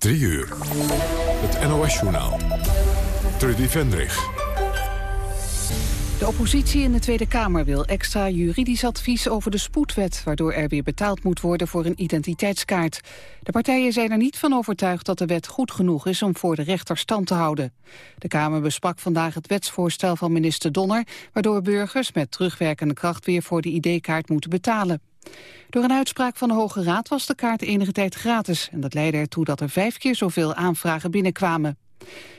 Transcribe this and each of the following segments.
3 uur. Het NOS-journaal. Trudy Vendrich. De oppositie in de Tweede Kamer wil extra juridisch advies over de spoedwet... waardoor er weer betaald moet worden voor een identiteitskaart. De partijen zijn er niet van overtuigd dat de wet goed genoeg is... om voor de rechter stand te houden. De Kamer besprak vandaag het wetsvoorstel van minister Donner... waardoor burgers met terugwerkende kracht weer voor de ID-kaart moeten betalen. Door een uitspraak van de Hoge Raad was de kaart enige tijd gratis... en dat leidde ertoe dat er vijf keer zoveel aanvragen binnenkwamen.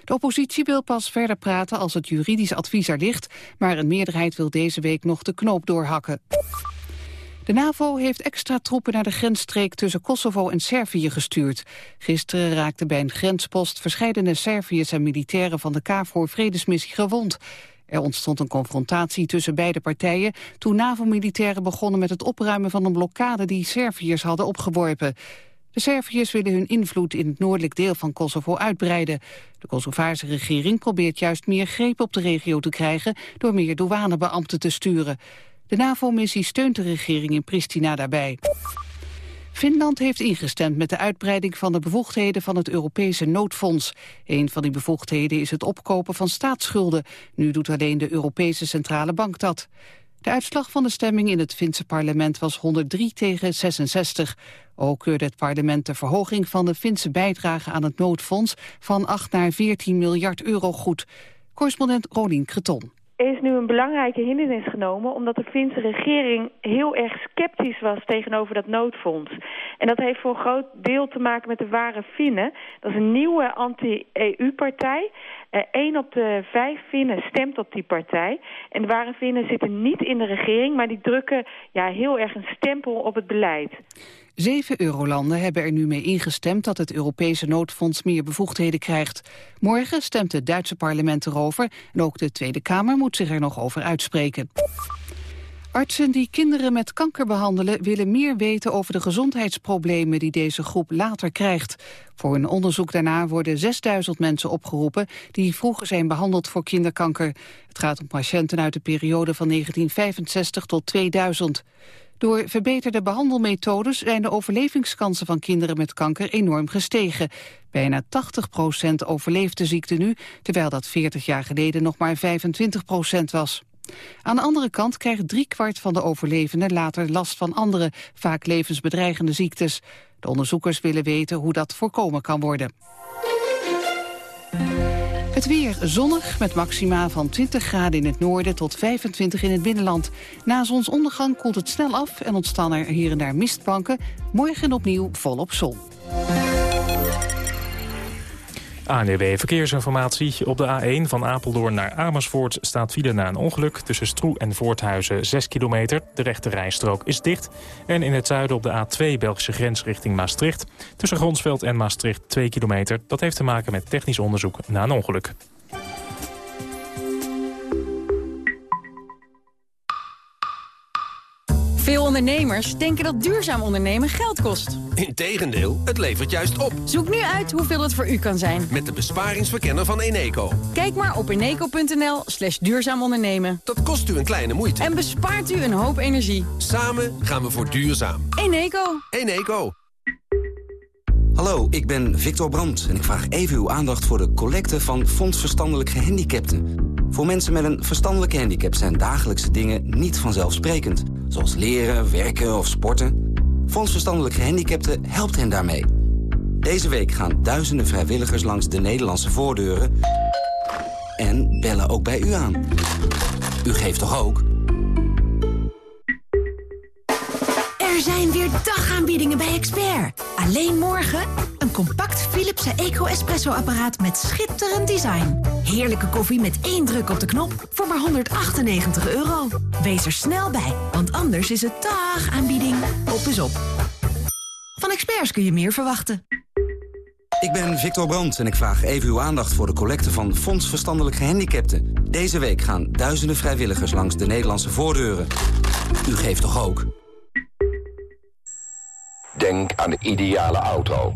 De oppositie wil pas verder praten als het juridisch advies er ligt... maar een meerderheid wil deze week nog de knoop doorhakken. De NAVO heeft extra troepen naar de grensstreek tussen Kosovo en Servië gestuurd. Gisteren raakten bij een grenspost verscheidene Serviërs en militairen van de KFOR-vredesmissie gewond. Er ontstond een confrontatie tussen beide partijen toen NAVO-militairen begonnen met het opruimen van een blokkade die Serviërs hadden opgeworpen. De Serviërs willen hun invloed in het noordelijk deel van Kosovo uitbreiden. De Kosovaarse regering probeert juist meer greep op de regio te krijgen door meer douanebeambten te sturen. De NAVO-missie steunt de regering in Pristina daarbij. Finland heeft ingestemd met de uitbreiding van de bevoegdheden van het Europese noodfonds. Een van die bevoegdheden is het opkopen van staatsschulden. Nu doet alleen de Europese Centrale Bank dat. De uitslag van de stemming in het Finse parlement was 103 tegen 66. Ook keurde het parlement de verhoging van de Finse bijdrage aan het noodfonds van 8 naar 14 miljard euro goed. Correspondent Rolien Kreton. Is nu een belangrijke hindernis genomen... omdat de Finse regering heel erg sceptisch was tegenover dat noodfonds. En dat heeft voor een groot deel te maken met de Ware Finnen. Dat is een nieuwe anti-EU-partij. Eén op de vijf Finnen stemt op die partij. En de Ware Finnen zitten niet in de regering... maar die drukken ja, heel erg een stempel op het beleid. Zeven eurolanden hebben er nu mee ingestemd dat het Europese noodfonds meer bevoegdheden krijgt. Morgen stemt het Duitse parlement erover en ook de Tweede Kamer moet zich er nog over uitspreken. Artsen die kinderen met kanker behandelen willen meer weten over de gezondheidsproblemen die deze groep later krijgt. Voor een onderzoek daarna worden 6000 mensen opgeroepen die vroeger zijn behandeld voor kinderkanker. Het gaat om patiënten uit de periode van 1965 tot 2000. Door verbeterde behandelmethodes zijn de overlevingskansen van kinderen met kanker enorm gestegen. Bijna 80% overleeft de ziekte nu, terwijl dat 40 jaar geleden nog maar 25% was. Aan de andere kant krijgt driekwart van de overlevenden later last van andere, vaak levensbedreigende ziektes. De onderzoekers willen weten hoe dat voorkomen kan worden. Het weer zonnig met maxima van 20 graden in het noorden tot 25 in het binnenland. Na zonsondergang koelt het snel af en ontstaan er hier en daar mistbanken. Morgen opnieuw volop zon. ANWB Verkeersinformatie. Op de A1 van Apeldoorn naar Amersfoort staat file na een ongeluk... tussen Stroe en Voorthuizen 6 kilometer. De rechte rijstrook is dicht. En in het zuiden op de A2 Belgische grens richting Maastricht... tussen Gronsveld en Maastricht 2 kilometer. Dat heeft te maken met technisch onderzoek na een ongeluk. Veel ondernemers denken dat duurzaam ondernemen geld kost. Integendeel, het levert juist op. Zoek nu uit hoeveel het voor u kan zijn. Met de besparingsverkenner van Eneco. Kijk maar op eneco.nl slash duurzaam ondernemen. Dat kost u een kleine moeite. En bespaart u een hoop energie. Samen gaan we voor duurzaam. Eneco. Eneco. Hallo, ik ben Victor Brandt en ik vraag even uw aandacht voor de collecte van Fonds Verstandelijk Gehandicapten. Voor mensen met een verstandelijke handicap zijn dagelijkse dingen niet vanzelfsprekend. Zoals leren, werken of sporten. Fonds Verstandelijk Gehandicapten helpt hen daarmee. Deze week gaan duizenden vrijwilligers langs de Nederlandse voordeuren... en bellen ook bij u aan. U geeft toch ook? Er zijn weer dagaanbiedingen bij Expert. Alleen morgen een compact Philips Eco Espresso apparaat met schitterend design. Heerlijke koffie met één druk op de knop voor maar 198 euro. Wees er snel bij, want anders is het dagaanbieding. Op is op. Van Experts kun je meer verwachten. Ik ben Victor Brandt en ik vraag even uw aandacht voor de collecte van Fonds Verstandelijk Gehandicapten. Deze week gaan duizenden vrijwilligers langs de Nederlandse voordeuren. U geeft toch ook? Denk aan de ideale auto.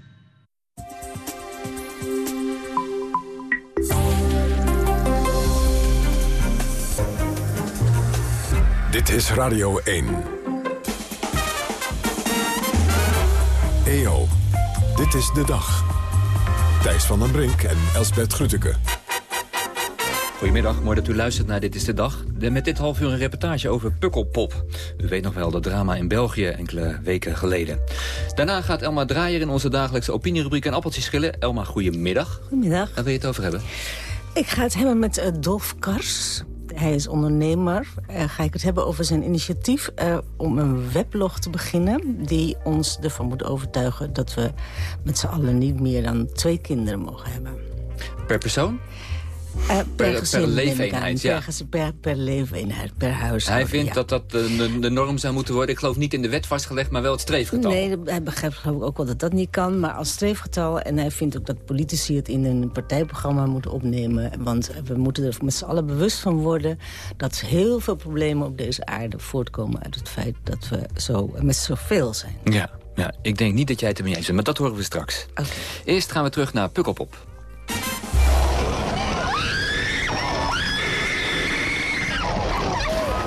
Dit is Radio 1. EO, dit is de dag. Thijs van den Brink en Elsbert Grütke. Goedemiddag, mooi dat u luistert naar Dit is de Dag. Met dit half uur een reportage over Pukkelpop. U weet nog wel dat drama in België enkele weken geleden. Daarna gaat Elma Draaier in onze dagelijkse opinierubriek een appeltje schillen. Elma, goedemiddag. Goedemiddag. Daar wil je het over hebben? Ik ga het hebben met uh, Dolf Kars. Hij is ondernemer. Uh, ga ik het hebben over zijn initiatief uh, om een weblog te beginnen... die ons ervan moet overtuigen dat we met z'n allen niet meer dan twee kinderen mogen hebben. Per persoon? Uh, per, per, gezin, per leefeenheid, ja. Per, per, per leefeenheid, per huis. Hij vindt ja. dat dat de, de, norm zou moeten worden. Ik geloof niet in de wet vastgelegd, maar wel het streefgetal. Nee, hij begrijpt geloof ik ook wel dat dat niet kan. Maar als streefgetal. En hij vindt ook dat politici het in een partijprogramma moeten opnemen. Want we moeten er met z'n allen bewust van worden... dat heel veel problemen op deze aarde voortkomen uit het feit... dat we zo met zoveel zijn. Ja, ja, ik denk niet dat jij het ermee eens bent, maar dat horen we straks. Okay. Eerst gaan we terug naar Pukkelpop.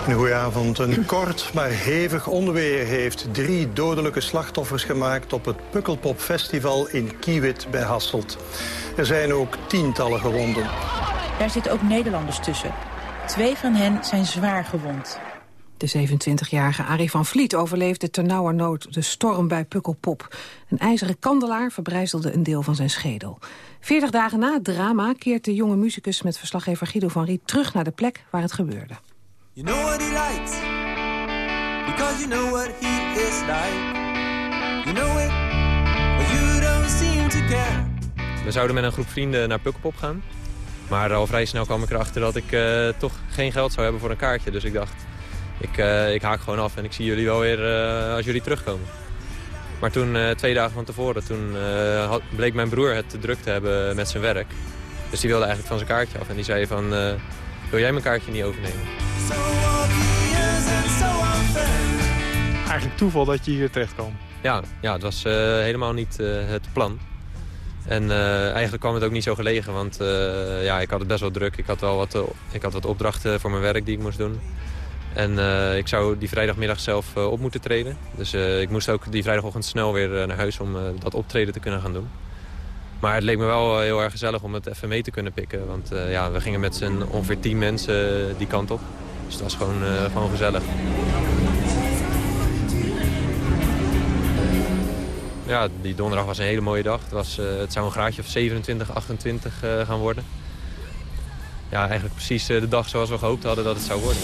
Een goede avond. Een kort maar hevig onweer heeft drie dodelijke slachtoffers gemaakt... op het Pukkelpop Festival in Kiewit bij Hasselt. Er zijn ook tientallen gewonden. Daar zitten ook Nederlanders tussen. Twee van hen zijn zwaar gewond. De 27-jarige Arie van Vliet overleefde ternauwernood de storm bij Pukkelpop. Een ijzeren kandelaar verbrijzelde een deel van zijn schedel. Veertig dagen na het drama keert de jonge muzikus met verslaggever Guido van Riet terug naar de plek waar het gebeurde. You know what he likes, because you know what he is like. You know it, but you don't seem to care. We zouden met een groep vrienden naar Pukkelpop gaan. Maar al vrij snel kwam ik erachter dat ik uh, toch geen geld zou hebben voor een kaartje. Dus ik dacht, ik, uh, ik haak gewoon af en ik zie jullie wel weer uh, als jullie terugkomen. Maar toen, twee dagen van tevoren, toen bleek mijn broer het te druk te hebben met zijn werk. Dus die wilde eigenlijk van zijn kaartje af en die zei van, wil jij mijn kaartje niet overnemen? Eigenlijk toeval dat je hier terecht kwam. Ja, ja het was uh, helemaal niet uh, het plan. En uh, eigenlijk kwam het ook niet zo gelegen, want ja, ik had het best wel druk. Ik had, wel wat, ik had wat opdrachten voor mijn werk die ik moest doen. En ik zou die vrijdagmiddag zelf op moeten treden. Dus ik moest ook die vrijdagochtend snel weer naar huis om dat optreden te kunnen gaan doen. Maar het leek me wel heel erg gezellig om het even mee te kunnen pikken. Want ja, we gingen met z'n ongeveer tien mensen die kant op. Dus het was gewoon, gewoon gezellig. Ja, die donderdag was een hele mooie dag. Het, was, het zou een graadje of 27, 28 uh, gaan worden. Ja, eigenlijk precies de dag zoals we gehoopt hadden dat het zou worden.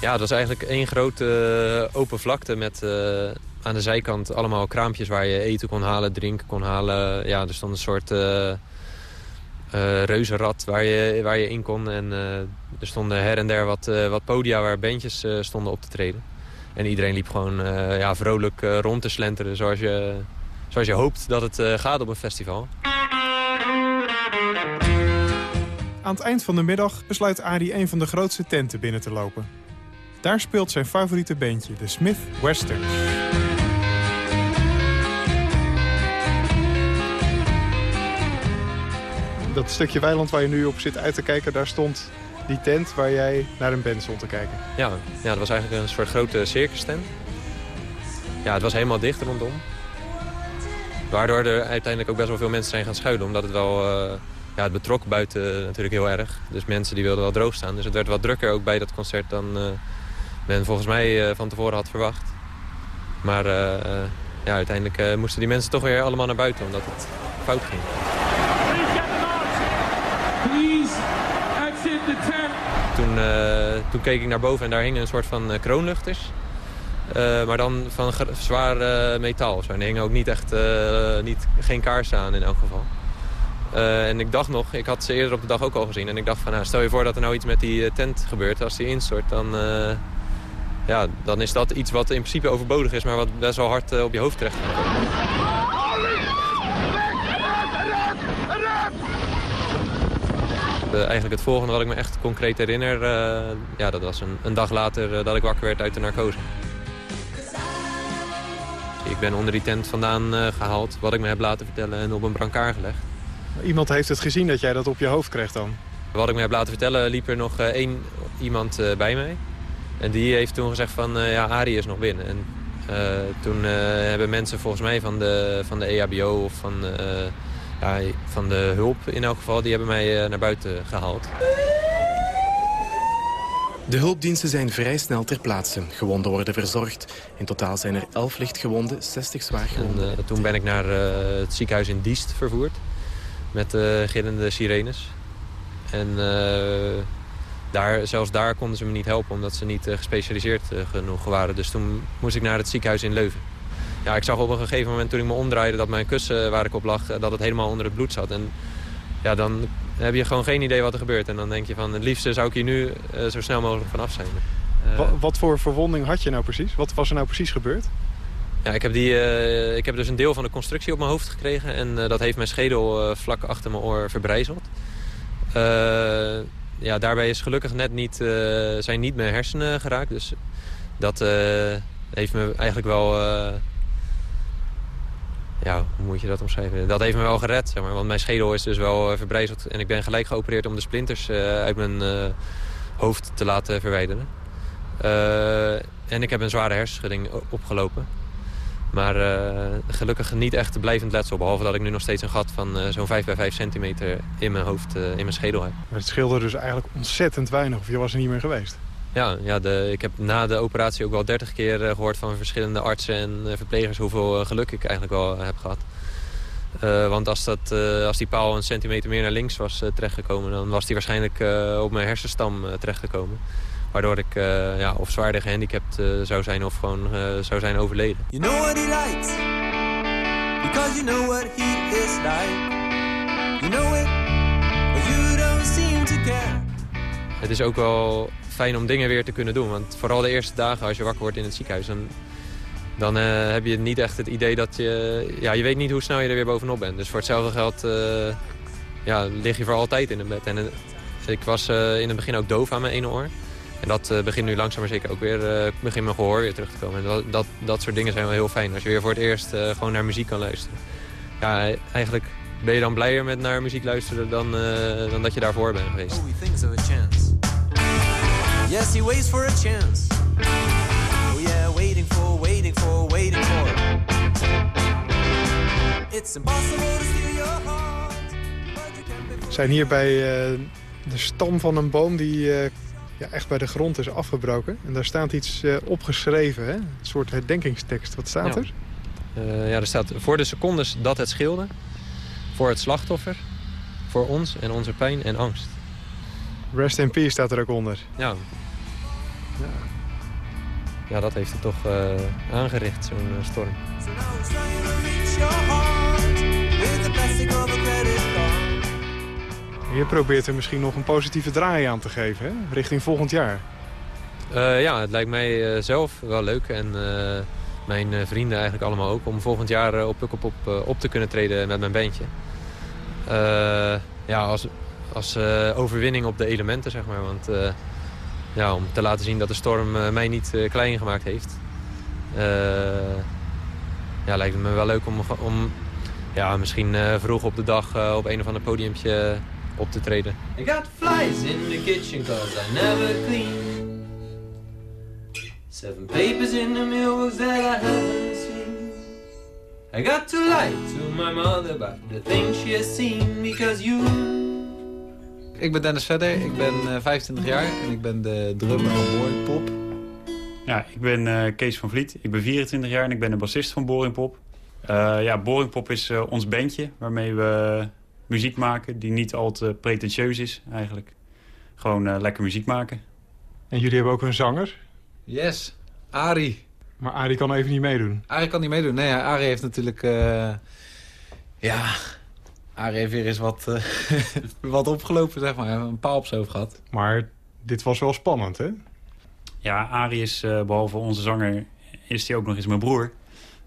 Ja, het was eigenlijk één grote open vlakte met aan de zijkant allemaal kraampjes waar je eten kon halen, drinken kon halen. Ja, er stond een soort uh, uh, reuzenrad waar je, waar je in kon. En er stonden her en der wat, wat podia waar bandjes stonden op te treden. En iedereen liep gewoon ja, vrolijk rond te slenteren zoals je, zoals je hoopt dat het gaat op een festival. Aan het eind van de middag besluit Adi een van de grootste tenten binnen te lopen. Daar speelt zijn favoriete bandje, de Smith Westerns. dat stukje weiland waar je nu op zit uit te kijken... daar stond die tent waar jij naar een band stond te kijken. Ja, ja dat was eigenlijk een soort grote circus tent. Ja, het was helemaal dicht rondom. Waardoor er uiteindelijk ook best wel veel mensen zijn gaan schuilen. Omdat het wel... Uh, ja, het betrok buiten natuurlijk heel erg. Dus mensen die wilden wel droog staan. Dus het werd wat drukker ook bij dat concert dan uh, men volgens mij uh, van tevoren had verwacht. Maar ja, uiteindelijk moesten die mensen toch weer allemaal naar buiten. Omdat het fout ging. Toen, toen keek ik naar boven en daar hingen een soort van kroonluchters. Uh, maar dan van zwaar metaal. Zo. En er hingen ook niet echt niet, geen kaarsen aan in elk geval. en ik dacht nog, ik had ze eerder op de dag ook al gezien. En ik dacht van, nou, stel je voor dat er nou iets met die tent gebeurt. Als die instort, dan, ja, dan is dat iets wat in principe overbodig is. Maar wat best wel hard op je hoofd terecht komen. eigenlijk het volgende wat ik me echt concreet herinner... ja, dat was een, een dag later dat ik wakker werd uit de narcose. Ik ben onder die tent vandaan gehaald, wat ik me heb laten vertellen... en op een brancard gelegd. Iemand heeft het gezien dat jij dat op je hoofd kreeg dan? Wat ik me heb laten vertellen, liep er nog één iemand bij mij. En die heeft toen gezegd van, ja, Arie is nog binnen. En toen hebben mensen volgens mij van de, van de EHBO of van ja, van de hulp in elk geval, die hebben mij eh, naar buiten gehaald. De hulpdiensten zijn vrij snel ter plaatse. Gewonden worden verzorgd. In totaal zijn er 11 lichtgewonden, 60 zwaar gewonden. En, toen ben ik naar het ziekenhuis in Diest vervoerd. Met gillende sirenes. En daar, zelfs daar konden ze me niet helpen, omdat ze niet gespecialiseerd genoeg waren. Dus toen moest ik naar het ziekenhuis in Leuven ja, ik zag op een gegeven moment toen ik me omdraaide dat mijn kussen waar ik op lag, eh, dat het helemaal onder het bloed zat. En ja, dan heb je gewoon geen idee wat er gebeurt. En dan denk je van het liefste zou ik hier nu uh, zo snel mogelijk vanaf zijn. Uh, wat, wat, voor verwonding had je nou precies? Wat was er nou precies gebeurd? Ja, ik heb, die, uh, ik heb dus een deel van de constructie op mijn hoofd gekregen. En dat heeft mijn schedel vlak achter mijn oor verbrijzeld. Ja, daarbij is gelukkig net niet, zijn niet mijn hersenen geraakt. Dus dat heeft me eigenlijk wel ja, hoe moet je dat omschrijven? Dat heeft me wel gered, zeg maar. Want mijn schedel is dus wel verbrijzeld. En ik ben gelijk geopereerd om de splinters uit mijn hoofd te laten verwijderen. en ik heb een zware hersenschudding opgelopen. Maar gelukkig niet echt blijvend letsel. Behalve dat ik nu nog steeds een gat van zo'n 5 bij 5 centimeter in mijn hoofd, in mijn schedel heb. Maar het scheelde dus eigenlijk ontzettend weinig. Of je was er niet meer geweest? Ja, ja de, ik heb na de operatie ook wel dertig keer eh, gehoord van verschillende artsen en eh, verplegers hoeveel eh, geluk ik eigenlijk wel heb gehad. want als, dat, als die paal een centimeter meer naar links was terechtgekomen... dan was die waarschijnlijk op mijn hersenstam terechtgekomen. Waardoor ik ja, of zwaarder gehandicapt zou zijn of gewoon zou zijn overleden. You know what he likes Because you know what he is like You know it But you don't seem to care Het is ook wel fijn om dingen weer te kunnen doen. Want vooral de eerste dagen als je wakker wordt in het ziekenhuis... dan, dan uh, heb je niet echt het idee dat je... Ja, je weet niet hoe snel je er weer bovenop bent. Dus voor hetzelfde geld uh, ja, lig je voor altijd in een bed. En uh, ik was in het begin ook doof aan mijn ene oor. En dat begint nu langzaam maar zeker ook weer... begint mijn gehoor weer terug te komen. En dat, dat, dat soort dingen zijn wel heel fijn. Als je weer voor het eerst gewoon naar muziek kan luisteren. Ja, eigenlijk ben je dan blijer met naar muziek luisteren dan, dan dat je daarvoor bent geweest. Oh, Yes, he waits for a chance. Oh yeah, waiting for, waiting for, waiting for. It's impossible to steal your heart. We zijn hier bij uh, de stam van een boom die uh, ja, echt bij de grond is afgebroken. En daar staat iets uh, opgeschreven, hè? een soort herdenkingstekst. Wat staat ja. er? ja, er staat voor de secondes dat het scheelde. Voor het slachtoffer. Voor ons en onze pijn en angst. Rest in peace staat er ook onder. Ja. Ja, ja dat heeft het toch uh, aangericht, zo'n uh, storm. Je probeert er misschien nog een positieve draai aan te geven, hè? richting volgend jaar. Uh, ja, het lijkt mij zelf wel leuk en mijn vrienden eigenlijk allemaal ook... om volgend jaar op Pukkelpop op te kunnen treden met mijn bandje. ja, als, als overwinning op de elementen, zeg maar. Want ja, om te laten zien dat de storm mij niet klein gemaakt heeft. Ja, lijkt het me wel leuk om, om ja, misschien vroeg op de dag op een of ander podiumpje op te treden. I got flies in the kitchen cause I never clean. Seven papers in the mailbox that I haven't seen. I got to lie to my mother about the things she has seen because you ik ben Dennis Vedder, ik ben uh, 25 jaar en ik ben de drummer van Boring Pop. Ja, ik ben uh, Kees van Vliet, ik ben 24 jaar en ik ben de bassist van Boring Pop. Uh, ja, Boring Pop is ons bandje waarmee we muziek maken die niet al te pretentieus is eigenlijk. Gewoon lekker muziek maken. En jullie hebben ook een zanger? Yes, Ari. Maar Ari kan even niet meedoen? Ari kan niet meedoen. Nee, Ari heeft natuurlijk... ja, Arie heeft weer eens wat, uh, wat opgelopen, zeg maar. Een paal op zijn hoofd gehad. Maar dit was wel spannend, hè? Ja, Arie is, uh, behalve onze zanger, is hij ook nog eens mijn broer.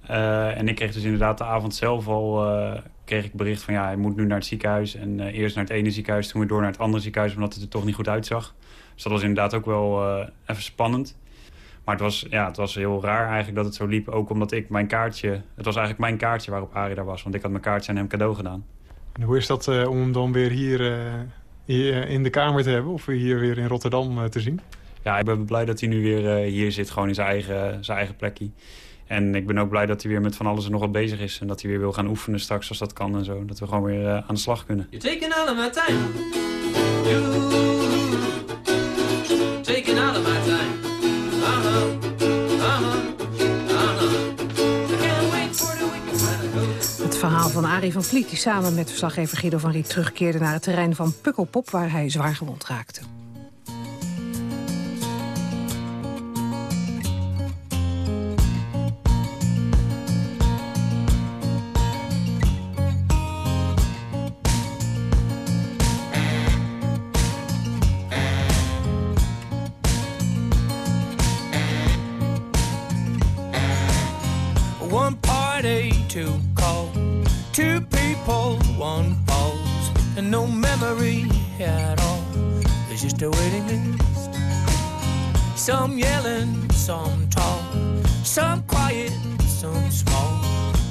Uh, en ik kreeg dus inderdaad de avond zelf al uh, kreeg ik bericht van ja, hij moet nu naar het ziekenhuis. En uh, eerst naar het ene ziekenhuis, toen weer door naar het andere ziekenhuis, omdat het er toch niet goed uitzag. Dus dat was inderdaad ook wel even spannend. Maar het was, ja, het was heel raar eigenlijk dat het zo liep. Ook omdat ik mijn kaartje... Het was eigenlijk mijn kaartje waarop Arie daar was. Want ik had mijn kaartje aan hem cadeau gedaan. En hoe is dat om hem dan weer hier, hier, in de kamer te hebben? Of hier weer in Rotterdam te zien? Ja, ik ben blij dat hij nu weer hier zit. Gewoon in zijn eigen, zijn eigen plekje. En ik ben ook blij dat hij weer met van alles en nog wat bezig is. En dat hij weer wil gaan oefenen straks als dat kan en zo. Dat we gewoon weer uh, aan de slag kunnen. You're taking all of my time. You taking all of my time. Het verhaal van Arie van Vliet, die samen met verslaggever Guido van Riet terugkeerde naar het terrein van Pukkelpop, waar hij zwaar gewond raakte. Some yelling, some tall, some quiet, some small.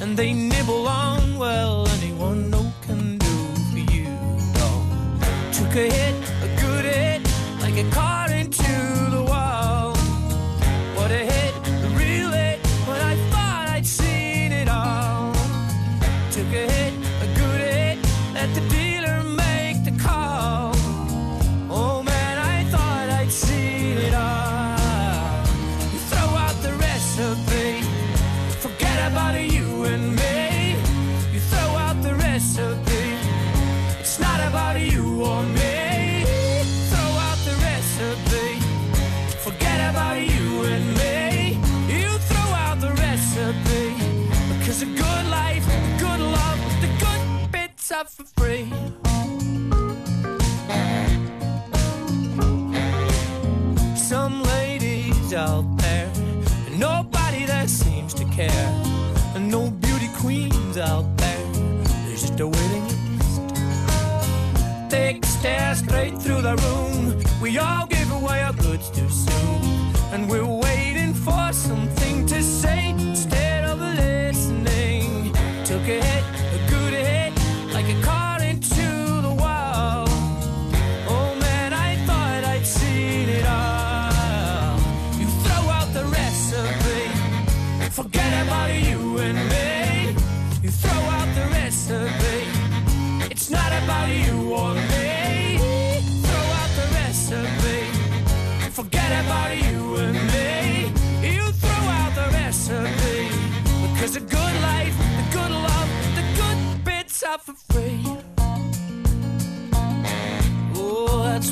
And they nibble on, well, anyone no can do for you, dog. Took a hit, stare straight through the room. We all give away our goods too soon. And we're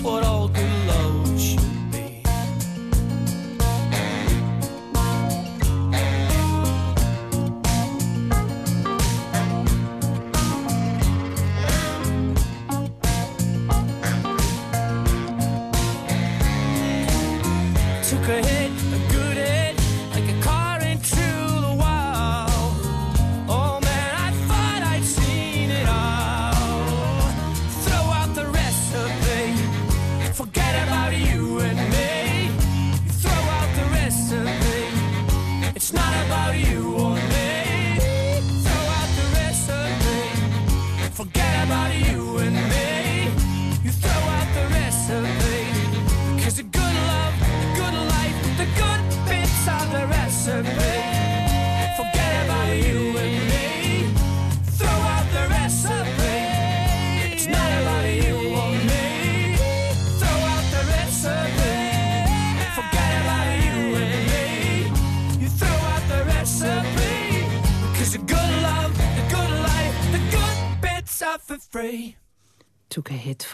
what all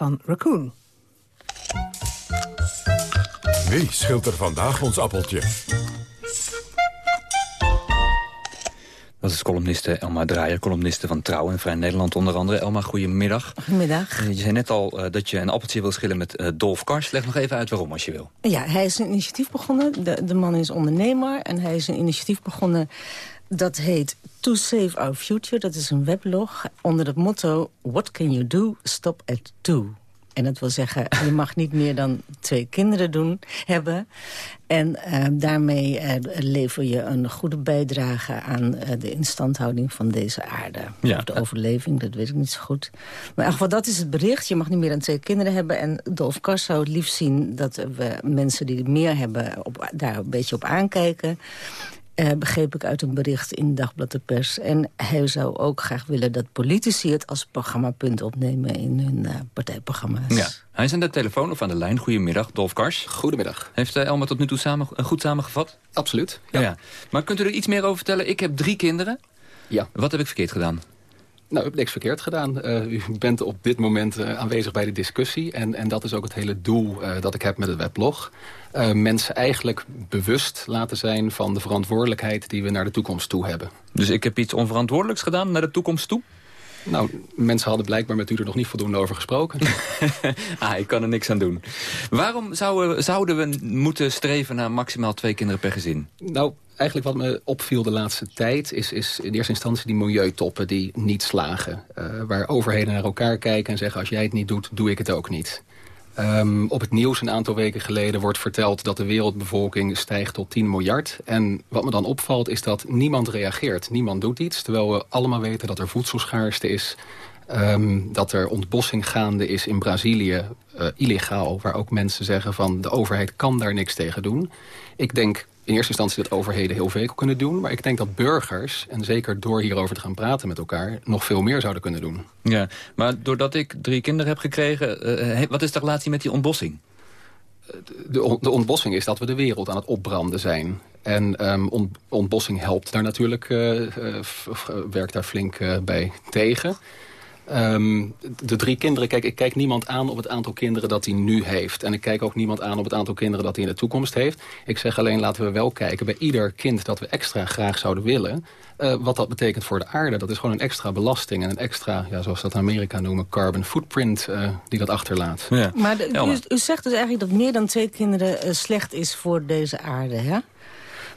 van Raccoon. Wie schilt er vandaag ons appeltje? Dat is columniste Elma Draaier, columniste van Trouw en Vrij Nederland onder andere. Elma, goedemiddag. Goedemiddag. Eh, Je zei net al eh, dat je een appeltje wil schillen met eh, Dolf Kars. Leg nog even uit waarom als je wil. Ja, hij is een initiatief begonnen. De, de man is ondernemer en hij is een initiatief begonnen dat heet To Save Our Future. Dat is een weblog onder het motto... What can you do? Stop at two. En dat wil zeggen, je mag niet meer dan twee kinderen doen, hebben. En uh, daarmee uh, lever je een goede bijdrage aan uh, de instandhouding van deze aarde. Ja. Of de overleving, dat weet ik niet zo goed. Maar in geval, dat is het bericht. Je mag niet meer dan twee kinderen hebben. En Dolf Kars zou het liefst zien dat we mensen die meer hebben... Op, daar een beetje op aankijken. Uh, begreep ik uit een bericht in Dagblad de Pers. En hij zou ook graag willen dat politici het als programmapunt opnemen in hun uh, partijprogramma's. Ja. Hij is aan de telefoon of aan de lijn. Goedemiddag, Dolf Kars. Goedemiddag. Heeft uh, Elma tot nu toe samen, goed samengevat? Absoluut, ja. ja. Maar kunt u er iets meer over vertellen? Ik heb drie kinderen. Ja. Wat heb ik verkeerd gedaan? Nou, u hebt niks verkeerd gedaan. Uh, u bent op dit moment uh, aanwezig bij de discussie. En, en dat is ook het hele doel uh, dat ik heb met het weblog. mensen eigenlijk bewust laten zijn van de verantwoordelijkheid... die we naar de toekomst toe hebben. Dus ik heb iets onverantwoordelijks gedaan naar de toekomst toe? Nou, mensen hadden blijkbaar met u er nog niet voldoende over gesproken. ah, ik kan er niks aan doen. Waarom zouden, zouden we moeten streven naar maximaal twee kinderen per gezin? Nou, eigenlijk wat me opviel de laatste tijd... is, is in eerste instantie die milieutoppen die niet slagen. Uh, waar overheden naar elkaar kijken en zeggen... als jij het niet doet, doe ik het ook niet. Um, op het nieuws een aantal weken geleden wordt verteld... dat de wereldbevolking stijgt tot 10 miljard. En wat me dan opvalt is dat niemand reageert. Niemand doet iets, terwijl we allemaal weten dat er voedselschaarste is... Um, dat er ontbossing gaande is in Brazilië, uh, illegaal... waar ook mensen zeggen van de overheid kan daar niks tegen doen. Ik denk in eerste instantie dat overheden heel veel kunnen doen. Maar ik denk dat burgers, en zeker door hierover te gaan praten met elkaar... nog veel meer zouden kunnen doen. Ja, maar doordat ik drie kinderen heb gekregen... Uh, wat is de relatie met die ontbossing? De, de, ontbossing is dat we de wereld aan het opbranden zijn. En um, on, ontbossing helpt daar natuurlijk, uh, uh, werkt daar flink bij tegen... Um, de drie kinderen, kijk, ik kijk niemand aan op het aantal kinderen dat hij nu heeft. En ik kijk ook niemand aan op het aantal kinderen dat hij in de toekomst heeft. Ik zeg alleen, laten we wel kijken bij ieder kind dat we extra graag zouden willen... Uh, wat dat betekent voor de aarde. Dat is gewoon een extra belasting en een extra, ja, zoals dat in Amerika noemen... carbon footprint uh, die dat achterlaat. Ja. Maar de, u, u, zegt dus eigenlijk dat meer dan twee kinderen uh, slecht is voor deze aarde, hè?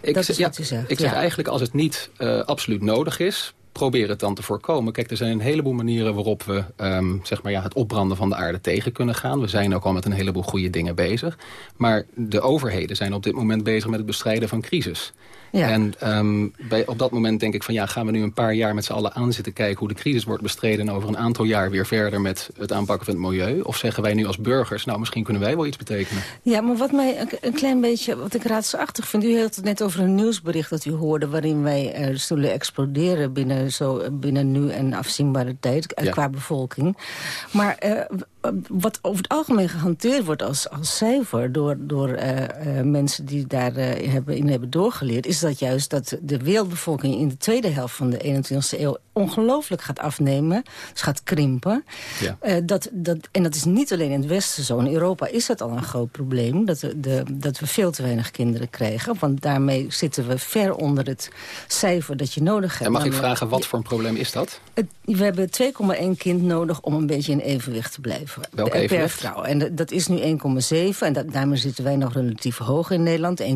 Ik, dat is ja, wat u zegt. Ik zeg ja. eigenlijk als het niet absoluut nodig is probeer het dan te voorkomen. Kijk, er zijn een heleboel manieren waarop we um, zeg maar, ja, het opbranden van de aarde tegen kunnen gaan. We zijn ook al met een heleboel goede dingen bezig. Maar de overheden zijn op dit moment bezig met het bestrijden van crisis. Ja. En um, bij, op dat moment denk ik van ja, gaan we nu een paar jaar met z'n allen aan zitten kijken hoe de crisis wordt bestreden en over een aantal jaar weer verder met het aanpakken van het milieu? Of zeggen wij nu als burgers, nou misschien kunnen wij wel iets betekenen? Ja, maar wat mij een, een klein beetje, wat ik raadsachtig vind, u had het net over een nieuwsbericht dat u hoorde waarin wij uh, zullen exploderen binnen, zo, binnen nu en afzienbare tijd ja. qua bevolking. Maar uh, wat over het algemeen gehanteerd wordt als, als cijfer... door, door uh, uh, mensen die daarin uh, hebben, in hebben doorgeleerd... is dat juist dat de wereldbevolking in de tweede helft van de 21e eeuw... ongelooflijk gaat afnemen, dus gaat krimpen. Ja. dat, dat, en dat is niet alleen in het westen zo. In Europa is dat al een groot probleem... dat, de, de, dat we veel te weinig kinderen krijgen. Want daarmee zitten we ver onder het cijfer dat je nodig hebt. En mag ik vragen, wat voor een probleem is dat? Het, we hebben 2,1 kind nodig om een beetje in evenwicht te blijven. Welke per vrouw. En dat is nu 1,7. En dat, daarmee zitten wij nog relatief hoog in Nederland. 1,5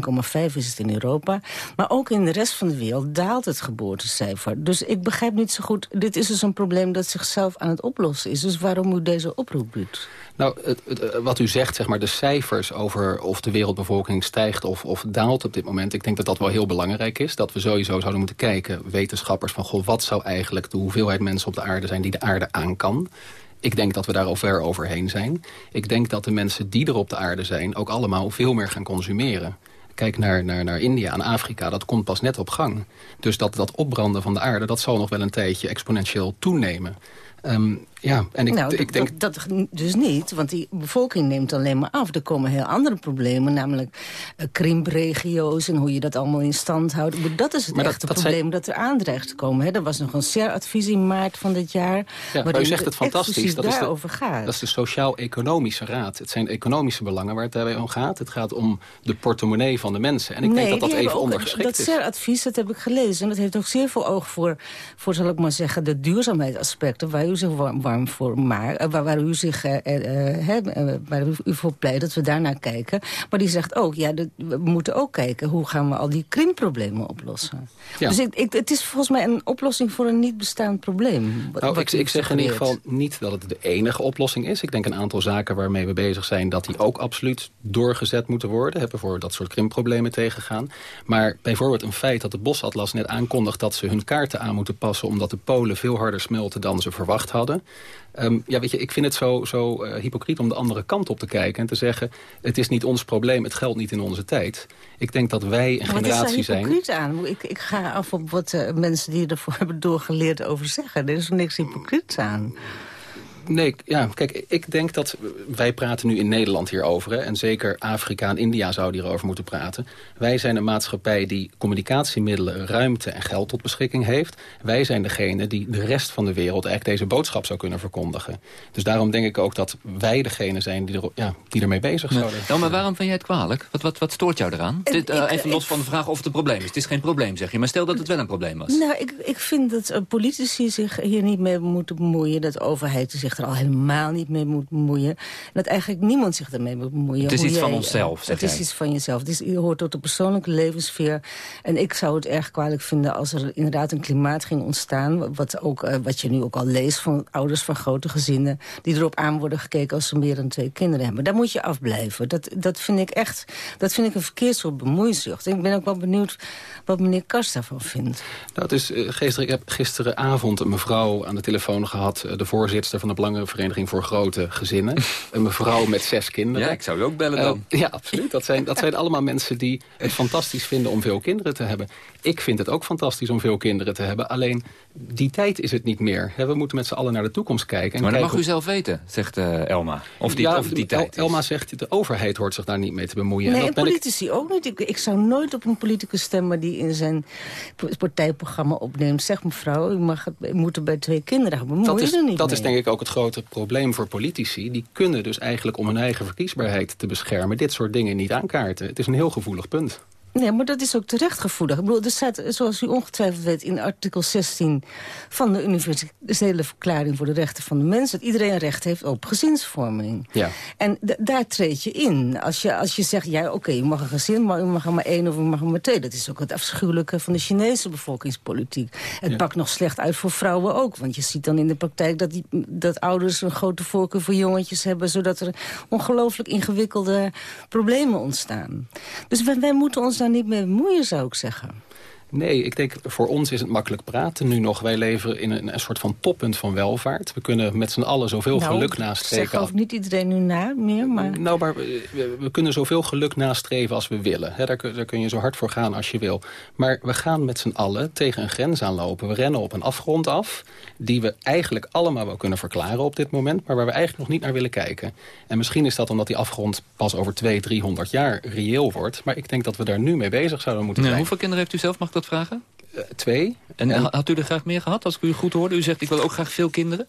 is het in Europa. Maar ook in de rest van de wereld daalt het geboortecijfer. Dus ik begrijp niet zo goed... Dit is dus een probleem dat zichzelf aan het oplossen is. Dus waarom u deze oproep doet? Nou, het, het, wat u zegt, zeg maar, de cijfers over of de wereldbevolking stijgt of, of daalt op dit moment... ik denk dat dat wel heel belangrijk is. Dat we sowieso zouden moeten kijken, wetenschappers, van... Goh, wat zou eigenlijk de hoeveelheid mensen op de aarde zijn die de aarde aan kan... Ik denk dat we daar al ver overheen zijn. Ik denk dat de mensen die er op de aarde zijn... ook allemaal veel meer gaan consumeren. Kijk naar, naar, naar India en Afrika, dat komt pas net op gang. Dus dat, dat opbranden van de aarde, dat zal nog wel een tijdje exponentieel toenemen. Um, ja, en ik, nou, ik denk... Dat, dat, dus niet, want die bevolking neemt alleen maar af. Er komen heel andere problemen, namelijk uh, krimpregio's... en hoe je dat allemaal in stand houdt. Maar dat is het maar echte dat, dat probleem zijn... dat er aandreigt te komen. Hè. Er was nog een CER-advies in maart van dit jaar... Ja, maar u zegt het fantastisch. Dat is, de, gaat. dat is de Sociaal-Economische Raad. Het zijn economische belangen waar het daarbij om gaat. Het gaat om de portemonnee van de mensen. En ik nee, denk dat dat even ook, ondergeschikt dat is. Dat CER-advies, dat heb ik gelezen. En dat heeft ook zeer veel oog voor, voor, zal ik maar zeggen... de duurzaamheidsaspecten waar u zich warm voor. Maar waar, waar, u zich, waar u voor pleit dat we daarnaar kijken. Maar die zegt ook, ja, we moeten ook kijken... hoe gaan we al die krimproblemen oplossen. Dus ik, ik, het is volgens mij een oplossing voor een niet bestaand probleem. Nou, ik, ik zeg in ieder geval niet dat het de enige oplossing is. Ik denk een aantal zaken waarmee we bezig zijn... dat die ook absoluut doorgezet moeten worden. Hebben voor dat soort krimproblemen tegengaan. Maar bijvoorbeeld een feit dat de Bosatlas net aankondigt... dat ze hun kaarten aan moeten passen... omdat de polen veel harder smelten dan ze verwacht hadden. Um, ja, weet je, ik vind het zo, zo uh, hypocriet om de andere kant op te kijken... en te zeggen, het is niet ons probleem, het geldt niet in onze tijd. Ik denk dat wij een generatie zijn... Wat is daar hypocriet aan? Ik, ik ga af op wat uh, mensen die ervoor hebben doorgeleerd over zeggen. Er is niks hypocriets aan. Nee, ja, kijk, ik denk dat... Wij praten nu in Nederland hierover. Hè, en zeker Afrika en India zouden hierover moeten praten. Wij zijn een maatschappij die communicatiemiddelen, ruimte en geld tot beschikking heeft. Wij zijn degene die de rest van de wereld eigenlijk deze boodschap zou kunnen verkondigen. Dus daarom denk ik ook dat wij degene zijn die, er, ja, die ermee bezig zouden. Nou, maar waarom vind jij het kwalijk? Wat, wat, wat stoort jou eraan? Dit, uh, even los van de vraag of het een probleem is. Het is geen probleem, zeg je. Maar stel dat het wel een probleem was. Nou, ik, ik vind dat uh, politici zich hier niet mee moeten bemoeien. Dat de overheid zich er al helemaal niet mee moet bemoeien. dat eigenlijk niemand zich ermee moet bemoeien. Het is iets van onszelf, zeg Het is iets van jezelf. Het is, je hoort tot de persoonlijke levenssfeer. En ik zou het erg kwalijk vinden als er inderdaad een klimaat ging ontstaan. Wat, ook, uh, wat je nu ook al leest van ouders van grote gezinnen... die erop aan worden gekeken als ze meer dan twee kinderen hebben. Daar moet je afblijven. Dat, dat vind ik echt dat vind ik een verkeerd soort bemoeizucht. Ik ben ook wel benieuwd wat meneer Kast daarvan vindt. Nou, het is, uh, gisteren, ik heb gisteravond een mevrouw aan de telefoon gehad... Uh, de voorzitter van de Belangenvereniging voor Grote Gezinnen. een mevrouw met zes kinderen. Ja, ik zou u ook bellen dan. Uh, ja, absoluut. Dat zijn, dat zijn allemaal mensen die het fantastisch vinden om veel kinderen te hebben. Ik vind het ook fantastisch om veel kinderen te hebben. Alleen, die tijd is het niet meer. We moeten met z'n allen naar de toekomst kijken. En maar dat mag u zelf weten, zegt Elma. Of die, ja, of die tijd El, Elma zegt, de overheid hoort zich daar niet mee te bemoeien. Nee, en, en politici ik... ook niet. Ik, ik, zou nooit op een politicus stemmen die in zijn partijprogramma opneemt. Zeg mevrouw, u, mag het, u moet er bij twee kinderen hebben. Dat, is, er niet dat mee. is denk ik ook het grote probleem voor politici. Die kunnen dus eigenlijk om hun eigen verkiesbaarheid te beschermen... dit soort dingen niet aankaarten. Het is een heel gevoelig punt. Nee, maar dat is ook terecht gevoelig. Ik bedoel, er staat, zoals u ongetwijfeld weet, in artikel 16 van de Universele Verklaring voor de Rechten van de Mens... dat iedereen recht heeft op gezinsvorming. Ja. En daar treed je in. Als je, als je zegt, ja, oké, okay, je mag een gezin, maar u mag er maar één of u mag er maar twee. Dat is ook het afschuwelijke van de Chinese bevolkingspolitiek. Het Ja. pakt nog slecht uit voor vrouwen ook. Want je ziet dan in de praktijk dat, die, dat ouders een grote voorkeur voor jongetjes hebben... zodat er ongelooflijk ingewikkelde problemen ontstaan. Dus wij, wij moeten ons daar niet mee bemoeien, zou ik zeggen. Nee, ik denk voor ons is het makkelijk praten nu nog. Wij leven in een, een soort van toppunt van welvaart. We kunnen met z'n allen zoveel nou, geluk zeg nastreven. ook niet iedereen nu na meer, maar... Nou, maar we, we- we kunnen zoveel geluk nastreven als we willen. Hè, daar, kun- daar kun je zo hard voor gaan als je wil. Maar we gaan met z'n allen tegen een grens aanlopen. We rennen op een afgrond af... die we eigenlijk allemaal wel kunnen verklaren op dit moment... maar waar we eigenlijk nog niet naar willen kijken. En misschien is dat omdat die afgrond pas over 200, 300 jaar reëel wordt. Maar ik denk dat we daar nu mee bezig zouden moeten zijn. hoeveel kinderen heeft u zelf, mag ik dat vragen? Eh, twee. En, had u er graag meer gehad, als ik u goed hoorde? U zegt, ik wil ook graag veel kinderen.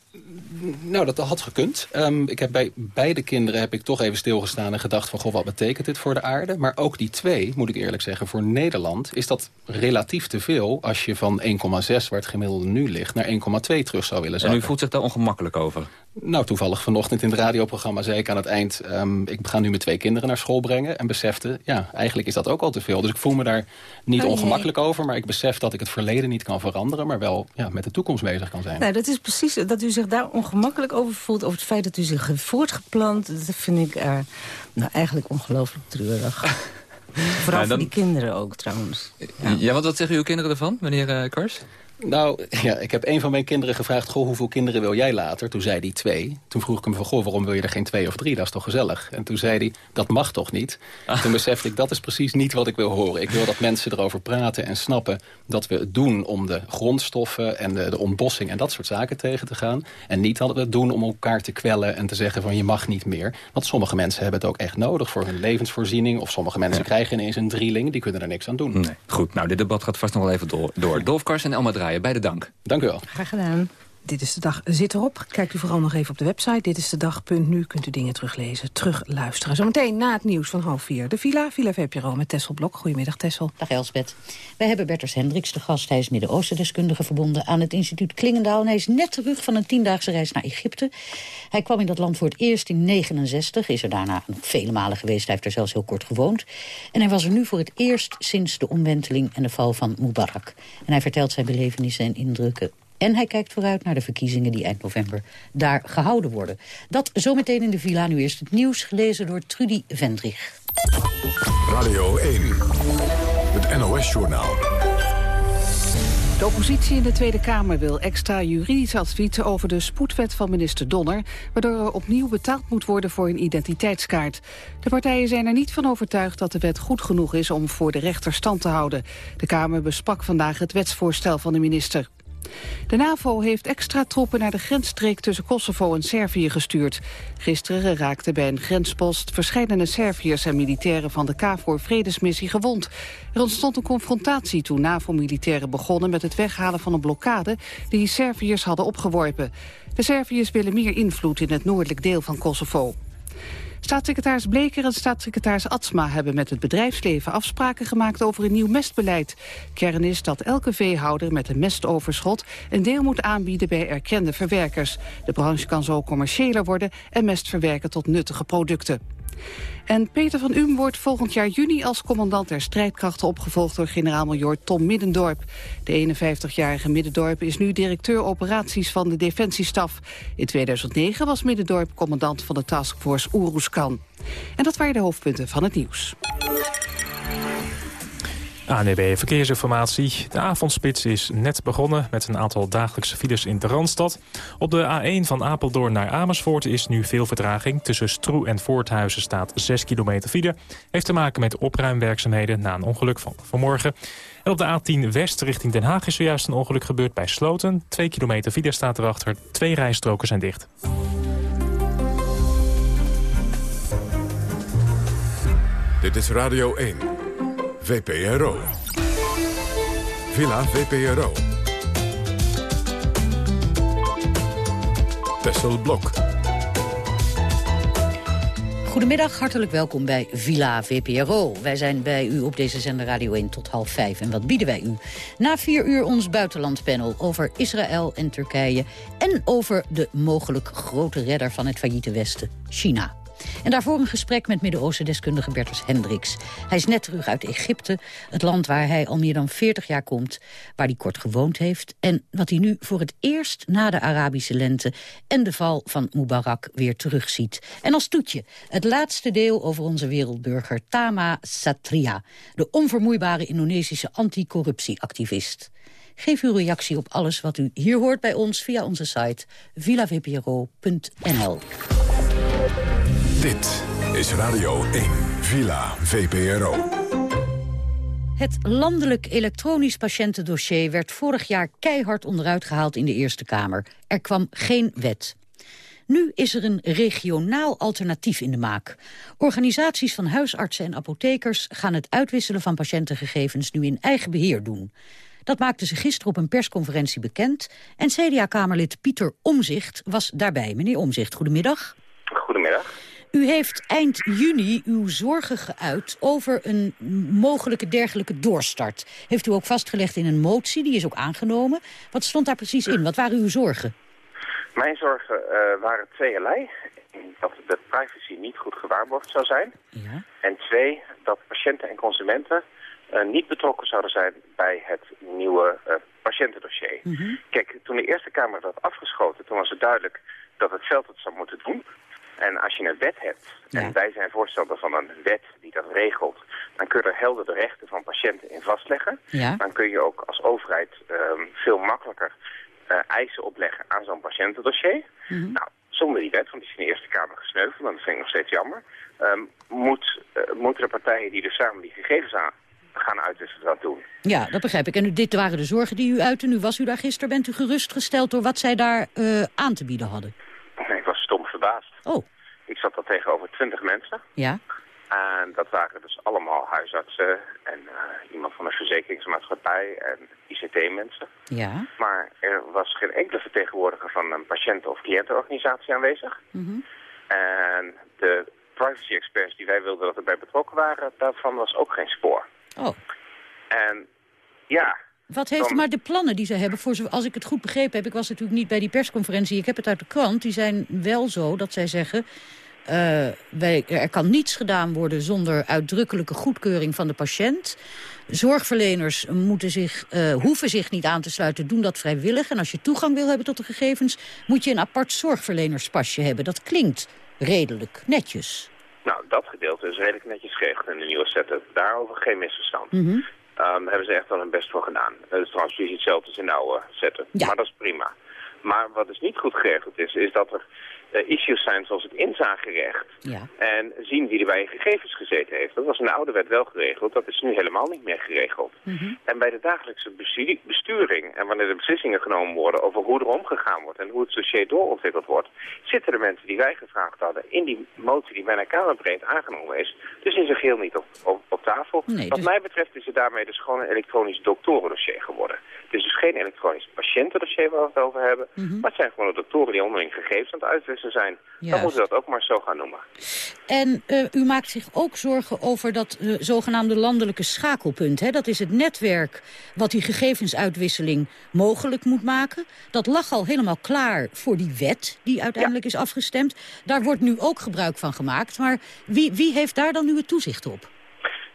Nou, dat had gekund. Ehm, ik heb bij beide kinderen heb ik toch even stilgestaan en gedacht van... goh, wat betekent dit voor de aarde? Maar ook die twee, moet ik eerlijk zeggen, voor Nederland... is dat relatief te veel als je van 1,6, waar het gemiddelde nu ligt... naar 1,2 terug zou willen En zakken. u voelt zich daar ongemakkelijk over? Nou, toevallig vanochtend in het radioprogramma zei ik aan het eind... ehm, ik ga nu mijn twee kinderen naar school brengen en besefte... ja, eigenlijk is dat ook al te veel. Dus ik voel me daar niet Oh, nee. ongemakkelijk over... maar ik besef dat ik het verleden niet kan veranderen... maar wel ja, met de toekomst bezig kan zijn. Nou, dat is precies dat u zich daar ongemakkelijk over voelt... over het feit dat u zich heeft voortgeplant. Dat vind ik nou, eigenlijk ongelooflijk treurig. Vooral Ja, dan- voor die kinderen ook, trouwens. Ja, want wat zeggen uw kinderen ervan, meneer eh, Kars? Nou, ja, ik heb een van mijn kinderen gevraagd... goh, hoeveel kinderen wil jij later? Toen zei hij twee. Toen vroeg ik hem van, goh, waarom wil je er geen twee of drie? Dat is toch gezellig? En toen zei hij, dat mag toch niet? Toen besefte ik, dat is precies niet wat ik wil horen. Ik wil dat mensen erover praten en snappen dat we het doen... om de grondstoffen en de, de ontbossing en dat soort zaken tegen te gaan. En niet dat we het doen om elkaar te kwellen en te zeggen van... je mag niet meer. Want sommige mensen hebben het ook echt nodig voor hun levensvoorziening... of sommige mensen krijgen ineens een drieling, die kunnen er niks aan doen. Nee. Goed, nou, dit debat gaat vast nog wel even door. door. Dolf Kars en Elma Draaien, beide dank. Dank u wel. Graag gedaan. Dit is de dag zit erop. Kijkt u vooral nog even op de website. Dit is de dag.nu. Kunt u dingen teruglezen, terugluisteren. Zometeen na het nieuws van half vier. De Villa, Villa VPRO met Tessel Blok. Goedemiddag Tessel. Dag Elsbeth. Wij hebben Berters Hendricks de gast. Hij is Midden-Oosten-deskundige verbonden aan het instituut Klingendaal. En hij is net terug van een tiendaagse reis naar Egypte. Hij kwam in dat land voor het eerst in 69. Is er daarna nog vele malen geweest. Hij heeft er zelfs heel kort gewoond. En hij was er nu voor het eerst sinds de omwenteling en de val van Mubarak. En hij vertelt zijn belevenissen en indrukken en hij kijkt vooruit naar de verkiezingen die eind november daar gehouden worden. Dat zometeen in de villa. Nu eerst het nieuws, gelezen door Trudy Vendrich. Radio 1, het NOS-journaal. De oppositie in de Tweede Kamer wil extra juridisch advies over de spoedwet van minister Donner, waardoor er opnieuw betaald moet worden voor een identiteitskaart. De partijen zijn er niet van overtuigd dat de wet goed genoeg is om voor de rechter stand te houden. De Kamer besprak vandaag het wetsvoorstel van de minister. De NAVO heeft extra troepen naar de grensstreek tussen Kosovo en Servië gestuurd. Gisteren raakten bij een grenspost verschillende Serviërs en militairen van de KFOR-vredesmissie gewond. Er ontstond een confrontatie toen NAVO-militairen begonnen met het weghalen van een blokkade die Serviërs hadden opgeworpen. De Serviërs willen meer invloed in het noordelijk deel van Kosovo. Staatssecretaris Bleker en staatssecretaris Atsma hebben met het bedrijfsleven afspraken gemaakt over een nieuw mestbeleid. Kern is dat elke veehouder met een mestoverschot een deel moet aanbieden bij erkende verwerkers. De branche kan zo commerciëler worden en mest verwerken tot nuttige producten. En Peter van Um wordt volgend jaar juni als commandant der strijdkrachten opgevolgd door generaal-major Tom Middendorp. De 51-jarige Middendorp is nu directeur operaties van de Defensiestaf. In 2009 was Middendorp commandant van de taskforce Oeroeskan. En dat waren de hoofdpunten van het nieuws. ANEB Verkeersinformatie. De avondspits is net begonnen met een aantal dagelijkse files in de Randstad. Op de A1 van Apeldoorn naar Amersfoort is nu veel vertraging. Tussen Stroe en Voorthuizen staat 6 kilometer file. Heeft te maken met opruimwerkzaamheden na een ongeluk van vanmorgen. En op de A10 West richting Den Haag is zojuist een ongeluk gebeurd bij Sloten. 2 kilometer file staat erachter. Twee rijstroken zijn dicht. Dit is Radio 1. VPRO. Villa VPRO. Tessel Blok. Goedemiddag, hartelijk welkom bij Villa VPRO. Wij zijn bij u op deze zender Radio 1 tot half vijf. En wat bieden wij u? Na vier uur ons buitenlandpanel over Israël en Turkije... en over de mogelijk grote redder van het failliete Westen, China. En daarvoor een gesprek met Midden-Oosten-deskundige Bertus Hendricks. Hij is net terug uit Egypte, het land waar hij al meer dan 40 jaar komt... waar hij kort gewoond heeft en wat hij nu voor het eerst na de Arabische lente... en de val van Mubarak weer terugziet. En als toetje, het laatste deel over onze wereldburger Tama Satria... de onvermoeibare Indonesische anticorruptieactivist. Geef uw reactie op alles wat u hier hoort bij ons via onze site villavpro.nl. Dit is Radio 1, Villa VPRO. Het landelijk elektronisch patiëntendossier werd vorig jaar keihard onderuit gehaald in de Eerste Kamer. Er kwam geen wet. Nu is er een regionaal alternatief in de maak. Organisaties van huisartsen en apothekers gaan het uitwisselen van patiëntengegevens nu in eigen beheer doen. Dat maakte ze gisteren op een persconferentie bekend. En CDA-kamerlid Pieter Omzicht was daarbij. Meneer Omzicht, goedemiddag. Goedemiddag. U heeft eind juni uw zorgen geuit over een mogelijke dergelijke doorstart. Heeft u ook vastgelegd in een motie, die is ook aangenomen. Wat stond daar precies in? Wat waren uw zorgen? Mijn zorgen uh, waren tweeërlei. Dat de privacy niet goed gewaarborgd zou zijn. Ja. En twee, dat patiënten en consumenten uh, niet betrokken zouden zijn bij het nieuwe uh, patiëntendossier. Mm -hmm. Kijk, toen de Eerste Kamer dat afgeschoten, toen was het duidelijk dat het veld het zou moeten doen. En als je een wet hebt, Ja. en wij zijn voorstander van een wet die dat regelt, dan kun je er helder de rechten van patiënten in vastleggen. Ja. Dan kun je ook als overheid ehm, veel makkelijker eh, eisen opleggen aan zo'n patiëntendossier. Mhm. Nou, zonder die wet, want die is in de Eerste Kamer gesneuveld, en dat vind ik nog steeds jammer, ehm, moet, eh, moeten de partijen die dus samen die gegevens aan gaan uitwisselen dat doen. Ja, dat begrijp ik. En u- dit waren de zorgen die u uitte. Nu was u daar gisteren. Bent u gerustgesteld door wat zij daar eh, aan te bieden hadden? Nee, ik was stom verbaasd. Oh. Ik zat daar tegenover twintig mensen. Ja? En dat waren dus allemaal huisartsen en eh, iemand van een verzekeringsmaatschappij en ICT-mensen. Ja. Maar er was geen enkele vertegenwoordiger van een patiënten- of cliëntenorganisatie aanwezig. Mhm. En de privacy-experts die wij wilden dat erbij betrokken waren, daarvan was ook geen spoor. Oh. En ja, Wat heeft Dan- maar de plannen die ze hebben, voor als ik het goed begrepen heb... ik was natuurlijk niet bij die persconferentie, ik heb het uit de krant... die zijn wel zo dat zij zeggen... eh, wij, er kan niets gedaan worden zonder uitdrukkelijke goedkeuring van de patiënt. Zorgverleners moeten zich, eh, hoeven zich niet aan te sluiten, doen dat vrijwillig. En als je toegang wil hebben tot de gegevens... moet je een apart zorgverlenerspasje hebben. Dat klinkt redelijk netjes. nou, dat gedeelte is redelijk netjes geregeld in de nieuwe setup. Daarover geen misverstand. Mhm. Ehm, hebben ze echt wel hun best voor gedaan. Dat is trouwens precies hetzelfde als in de oude setup. Maar dat is prima. Maar wat dus niet goed geregeld is, is dat er eh, issues zijn zoals het inzagerecht. Ja. En zien wie er bij je gegevens gezeten heeft. Dat was in de oude wet wel geregeld. Dat is nu helemaal niet meer geregeld. En bij de dagelijkse bestu- besturing en wanneer de beslissingen genomen worden over hoe er omgegaan wordt en hoe het dossier doorontwikkeld wordt, zitten de mensen die wij gevraagd hadden in die motie die bijna kamerbreed aangenomen is, dus in zijn geheel niet op, op, op tafel. Nee, Wat dus- mij betreft is het daarmee dus gewoon een elektronisch doktorendossier geworden. Het is dus geen elektronisch patiëntendossier waar we het over hebben, maar het zijn gewoon de doktoren die onderling gegevens aan het uitwisselen zijn. Dan moeten we dat ook maar zo gaan noemen. En eh, u maakt zich ook zorgen over dat eh, zogenaamde landelijke schakelpunt. Hè? Dat is het netwerk wat die gegevensuitwisseling mogelijk moet maken. Dat lag al helemaal klaar voor die wet die uiteindelijk is afgestemd. Daar wordt nu ook gebruik van gemaakt. Maar wie, wie heeft daar dan nu het toezicht op?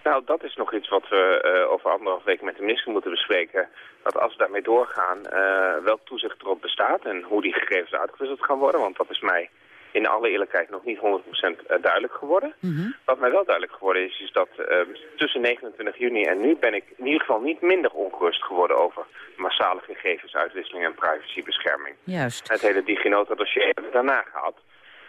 Nou, dat is nog iets wat we eh, over anderhalf week met de minister moeten bespreken. Dat als we daarmee doorgaan, eh, welk toezicht erop bestaat en hoe die gegevens uitgewisseld gaan worden. Want dat is mij in alle eerlijkheid nog niet 100% duidelijk geworden. Wat mij wel duidelijk geworden is, is dat eh, tussen 29 juni en nu ben ik in ieder geval niet minder ongerust geworden over massale gegevensuitwisseling en privacybescherming. Juist. Het hele DigiNota-dossier hebben we daarna gehad.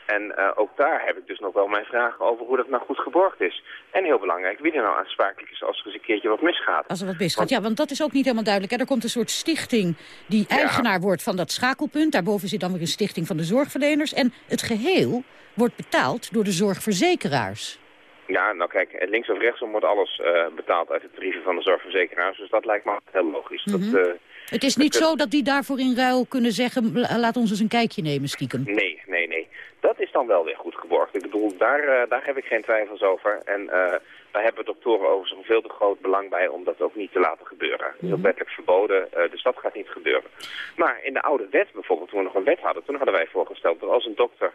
En eh, ook daar heb ik dus nog wel mijn vragen over hoe dat nou goed geborgd is. En heel belangrijk, wie er nou aansprakelijk is als er eens een keertje wat misgaat. Als er wat misgaat. Ja, want dat is ook niet helemaal duidelijk. Hè? Er komt een soort stichting die eigenaar wordt van dat schakelpunt. Daarboven zit dan weer een stichting van de zorgverleners. En het geheel wordt betaald door de zorgverzekeraars. Ja, nou kijk, links of rechtsom wordt alles eh, betaald uit de tarieven van de zorgverzekeraars. Dus dat lijkt me heel logisch. Mhm. dat, eh, Het is niet zo dat die daarvoor in ruil kunnen zeggen... la- laat ons eens een kijkje nemen, stiekem. Nee, nee, nee. Dat is dan wel weer goed geborgd. Ik bedoel, daar, eh, daar heb ik geen twijfels over. En eh, daar hebben doktoren overigens een veel te groot belang bij om dat ook niet te laten gebeuren. Dat is ook wettelijk verboden, eh, dus dat gaat niet gebeuren. Maar in de oude wet bijvoorbeeld, toen we nog een wet hadden, toen hadden wij voorgesteld dat als een dokter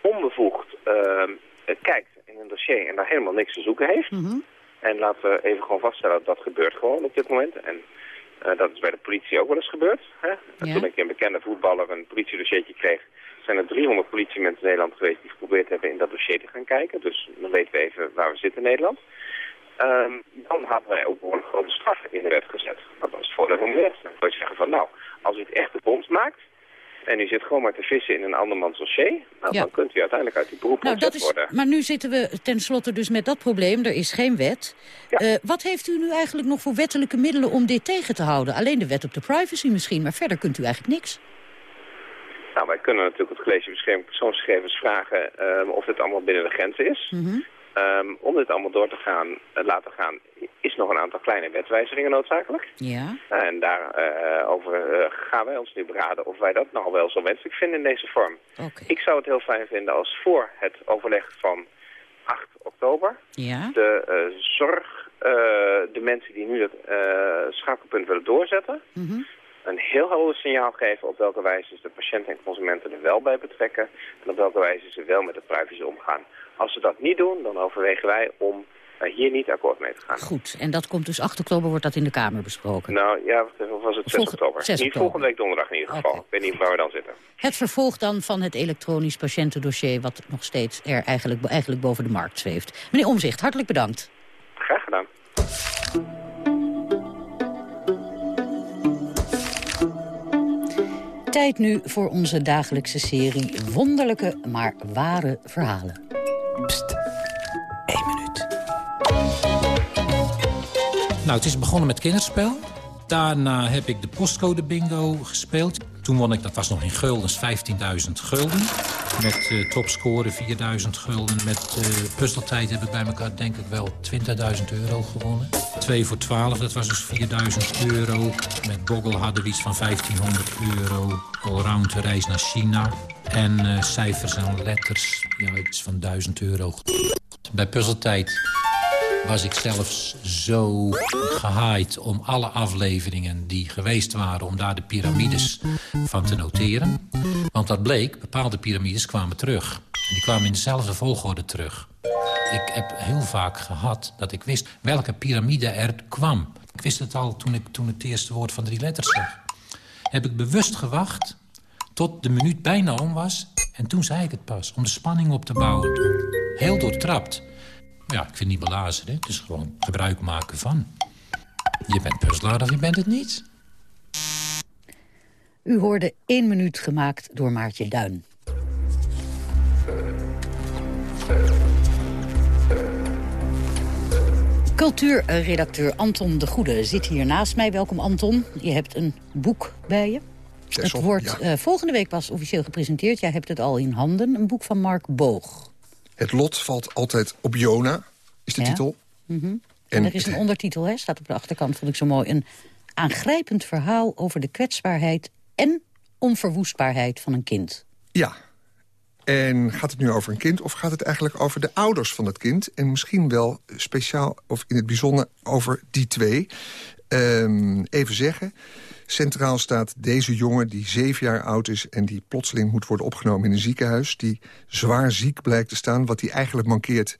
onbevoegd ehm, eh, kijkt in een dossier en daar helemaal niks te zoeken heeft, en laten we even gewoon vaststellen dat dat gebeurt gewoon op dit moment. En dat is bij de politie ook wel eens gebeurd. Hè? En Toen ik een bekende voetballer een politiedossiertje kreeg, zijn er 300 politiemensen in Nederland geweest die geprobeerd hebben in dat dossier te gaan kijken. Dus dan weten we even waar we zitten in Nederland. Ehm, dan hadden wij ook gewoon een grote straf in de wet gezet. Dat was van de wet. Dan kun je zeggen van nou, als u het echt de bond maakt en u zit gewoon maar te vissen in een andermans dossier, nou, Ja. dan kunt u uiteindelijk uit die beroep Nou, dat is, worden. maar nu zitten we tenslotte dus met dat probleem. Er is geen wet. Eh, wat heeft u nu eigenlijk nog voor wettelijke middelen om dit tegen te houden? Alleen de wet op de privacy misschien, maar verder kunt u eigenlijk niks. Nou, wij kunnen natuurlijk het college bescherming persoonsgegevens vragen ehm, of dit allemaal binnen de grenzen is. Ehm, om dit allemaal door te gaan, eh, laten gaan, is nog een aantal kleine wetwijzigingen noodzakelijk. Ja. En daarover over gaan wij ons nu beraden of wij dat nou wel zo wenselijk vinden in deze vorm. Ik zou het heel fijn vinden als voor het overleg van 8 oktober Ja. de eh, zorg, eh, de mensen die nu het eh, schakelpunt willen doorzetten, Mhm. Een heel helder signaal geven op welke wijze ze de patiënten en consumenten er wel bij betrekken en op welke wijze ze wel met de privacy omgaan. Als ze dat niet doen, dan overwegen wij om eh, hier niet akkoord mee te gaan. Goed, en dat komt dus 8 oktober, wordt dat in de Kamer besproken. Nou ja, of was het 6 Volg- oktober? 6 niet oktober. volgende week donderdag in ieder geval. Ik weet niet waar we dan zitten. Het vervolg dan van het elektronisch patiëntendossier... wat nog steeds er eigenlijk, eigenlijk boven de markt zweeft. Meneer Omzicht, hartelijk bedankt. Graag gedaan. Tijd nu voor onze dagelijkse serie Wonderlijke, maar ware verhalen. Nou, het is begonnen met kinderspel. Daarna heb ik de postcode bingo gespeeld. Toen won ik, dat was nog in guldens, 15.000 gulden. Met uh, topscore 4000 gulden. Met uh, puzzeltijd heb ik bij elkaar denk ik wel 20.000 euro gewonnen. 2 voor 12, dat was dus 4000 euro. Met Boggle hadden we iets van 1500 euro. Allround reis naar China. En uh, cijfers en letters, ja, iets van 1000 euro. Bij puzzeltijd was ik zelfs zo gehaaid om alle afleveringen die geweest waren... om daar de piramides van te noteren. Want dat bleek, bepaalde piramides kwamen terug. En die kwamen in dezelfde volgorde terug. Ik heb heel vaak gehad dat ik wist welke piramide er kwam. Ik wist het al toen ik toen het eerste woord van drie letters zag. Heb ik bewust gewacht tot de minuut bijna om was... en toen zei ik het pas, om de spanning op te bouwen. Heel doortrapt. Ja, ik vind niet belazen, hè. Het is gewoon gebruik maken van. Je bent puzzelaar of je bent het niet. U hoorde één minuut gemaakt door Maartje Duin. Cultuurredacteur Anton de Goede zit hier naast mij. Welkom Anton. Je hebt een boek bij je. Het wordt uh, volgende week pas officieel gepresenteerd. Jij hebt het al in handen. Een boek van Mark Boog. Het lot valt altijd op Jona, is de Ja. titel. Mhm. En er is een ondertitel, hè, staat op de achterkant, vond ik zo mooi. Een aangrijpend verhaal over de kwetsbaarheid en onverwoestbaarheid van een kind. Ja. En gaat het nu over een kind of gaat het eigenlijk over de ouders van het kind? En misschien wel speciaal of in het bijzonder over die twee. Ehm, even zeggen, centraal staat deze jongen die zeven jaar oud is... en die plotseling moet worden opgenomen in een ziekenhuis... die zwaar ziek blijkt te staan. Wat hij eigenlijk mankeert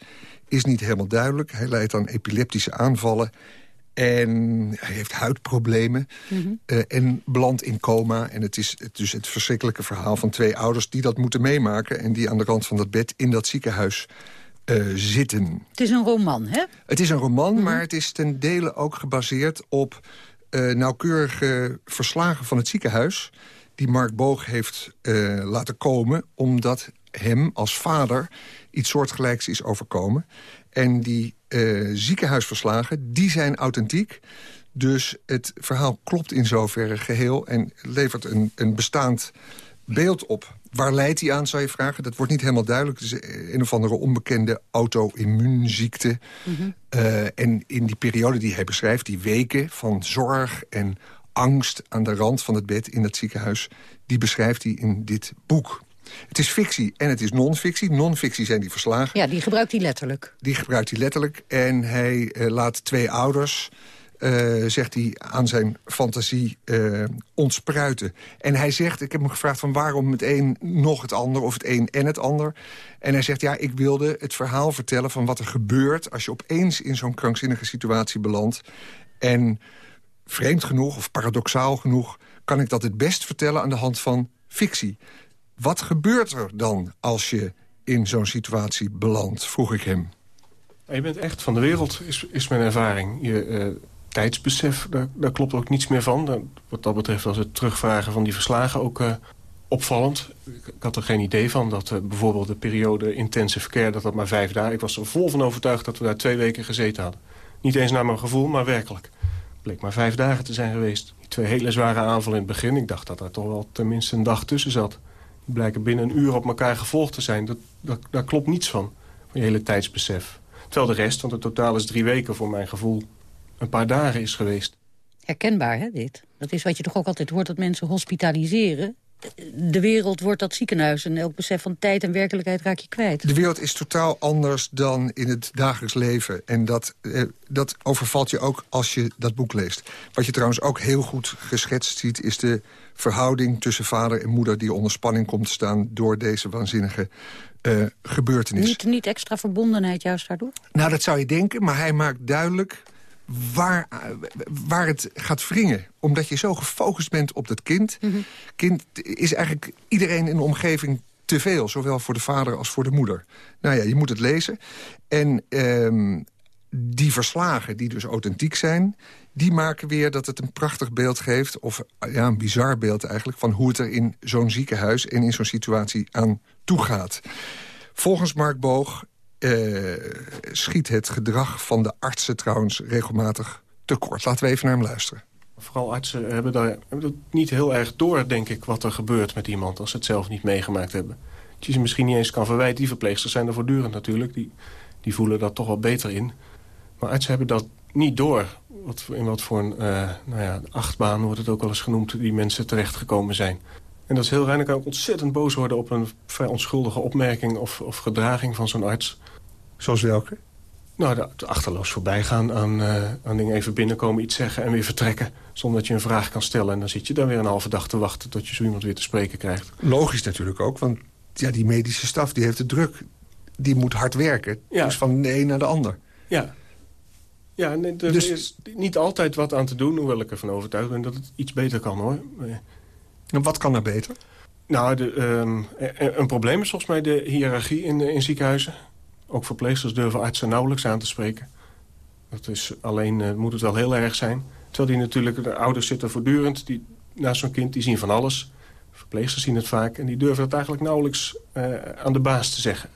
is niet helemaal duidelijk. Hij leidt aan epileptische aanvallen... En hij heeft huidproblemen eh, en belandt in coma. En het is dus het verschrikkelijke verhaal van twee ouders... die dat moeten meemaken en die aan de rand van dat bed in dat ziekenhuis eh, zitten. Het is een roman, hè? Het is een roman, maar het is ten dele ook gebaseerd op eh, nauwkeurige verslagen van het ziekenhuis... die Mark Boog heeft laten komen, omdat hem als vader iets soortgelijks is overkomen. En die eh, ziekenhuisverslagen, die zijn authentiek. Dus het verhaal klopt in zoverre geheel en levert een, een bestaand beeld op. Waar leidt hij aan, zou je vragen? Dat wordt niet helemaal duidelijk. Het is een of andere onbekende auto-immuunziekte. Eh, en in die periode die hij beschrijft, die weken van zorg en angst... aan de rand van het bed in dat ziekenhuis, die beschrijft hij in dit boek. Het is fictie en het is non-fictie. Non-fictie zijn die verslagen. Ja, die gebruikt hij letterlijk. Die gebruikt hij letterlijk. En hij eh, laat twee ouders, eh, zegt hij, aan zijn fantasie eh, ontspruiten. En hij zegt, ik heb hem gevraagd van waarom het een nog het ander... of het een en het ander. En hij zegt, ja, ik wilde het verhaal vertellen van wat er gebeurt... als je opeens in zo'n krankzinnige situatie belandt. En vreemd genoeg, of paradoxaal genoeg... kan ik dat het best vertellen aan de hand van fictie. Wat gebeurt er dan als je in zo'n situatie belandt, vroeg ik hem. Je bent echt van de wereld, is, is mijn ervaring. Je eh, tijdsbesef, daar, daar klopt ook niets meer van. Wat dat betreft was het terugvragen van die verslagen ook eh, opvallend. Ik, had er geen idee van dat eh, bijvoorbeeld de periode intensive care... dat dat maar vijf dagen... Ik was er vol van overtuigd dat we daar twee weken gezeten hadden. Niet eens naar mijn gevoel, maar werkelijk. Het bleek maar vijf dagen te zijn geweest. Twee hele zware aanvallen in het begin. Ik dacht dat er toch wel tenminste een dag tussen zat. Blijken binnen een uur op elkaar gevolgd te zijn. Dat, dat, daar klopt niets van, van je hele tijdsbesef. Terwijl de rest, want het totaal is drie weken voor mijn gevoel... een paar dagen is geweest. Herkenbaar, hè, dit? Dat is wat je toch ook altijd hoort, dat mensen hospitaliseren. De wereld wordt dat ziekenhuis en elk besef van tijd en werkelijkheid raak je kwijt. De wereld is totaal anders dan in het dagelijks leven. En dat, eh, dat overvalt je ook als je dat boek leest. Wat je trouwens ook heel goed geschetst ziet... is de verhouding tussen vader en moeder... die onder spanning komt te staan door deze waanzinnige eh, gebeurtenis. Niet, niet extra verbondenheid juist daardoor? Nou, dat zou je denken, maar hij maakt duidelijk waar, eh, waar het gaat wringen. Omdat je zo gefocust bent op dat kind. Kind is eigenlijk iedereen in de omgeving te veel. Zowel voor de vader als voor de moeder. Nou ja, je moet het lezen. En ehm, die verslagen, die dus authentiek zijn... die maken weer dat het een prachtig beeld geeft... of ja, een bizar beeld eigenlijk... van hoe het er in zo'n ziekenhuis en in zo'n situatie aan toe gaat. Volgens Mark Boog eh, schiet het gedrag van de artsen trouwens regelmatig tekort. Laten we even naar hem luisteren. Vooral artsen hebben, daar, hebben het niet heel erg door, denk ik... wat er gebeurt met iemand als ze het zelf niet meegemaakt hebben. je ze misschien niet eens kan verwijten. Die verpleegsters zijn er voortdurend natuurlijk. Die, die voelen dat toch wel beter in. Maar artsen hebben dat niet door. Wat, in wat voor een uh, nou ja, achtbaan wordt het ook wel eens genoemd... die mensen terechtgekomen zijn. En dat is heel raar. Dan kan ook ontzettend boos worden op een vrij onschuldige opmerking... of, of gedraging van zo'n arts. Zoals welke? Nou, de, achterloos voorbij gaan aan, uh, aan dingen even binnenkomen, iets zeggen en weer vertrekken. Zonder dat je een vraag kan stellen. En dan zit je dan weer een halve dag te wachten tot je zo iemand weer te spreken krijgt. Logisch natuurlijk ook, want ja, die medische staf die heeft de druk. Die moet hard werken. Ja. Dus van de een naar de ander. Ja. Ja, er dus... is niet altijd wat aan te doen, hoewel ik ervan overtuigd ben dat het iets beter kan hoor. En wat kan er beter? Nou, de, um, een probleem is volgens mij de hiërarchie in, in ziekenhuizen. Ook verpleegsters durven artsen nauwelijks aan te spreken. Dat is alleen, uh, moet het wel heel erg zijn. Terwijl die natuurlijk, de ouders zitten voortdurend die, naast zo'n kind, die zien van alles. Verpleegsters zien het vaak en die durven het eigenlijk nauwelijks uh, aan de baas te zeggen.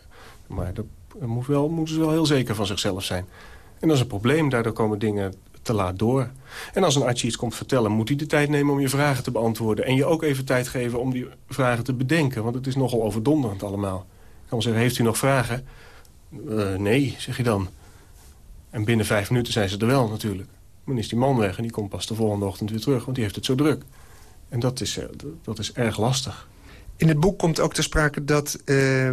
Maar dat, moet wel, moeten ze wel heel zeker van zichzelf zijn. En dat is een probleem, daardoor komen dingen te laat door. En als een arts iets komt vertellen, moet hij de tijd nemen om je vragen te beantwoorden. En je ook even tijd geven om die vragen te bedenken. Want het is nogal overdonderend allemaal. Ik kan wel zeggen, heeft u nog vragen? Uh, nee, zeg je dan. En binnen vijf minuten zijn ze er wel natuurlijk. Dan is die man weg en die komt pas de volgende ochtend weer terug. Want die heeft het zo druk. En dat is, eh, dat is erg lastig. In het boek komt ook te sprake dat uh,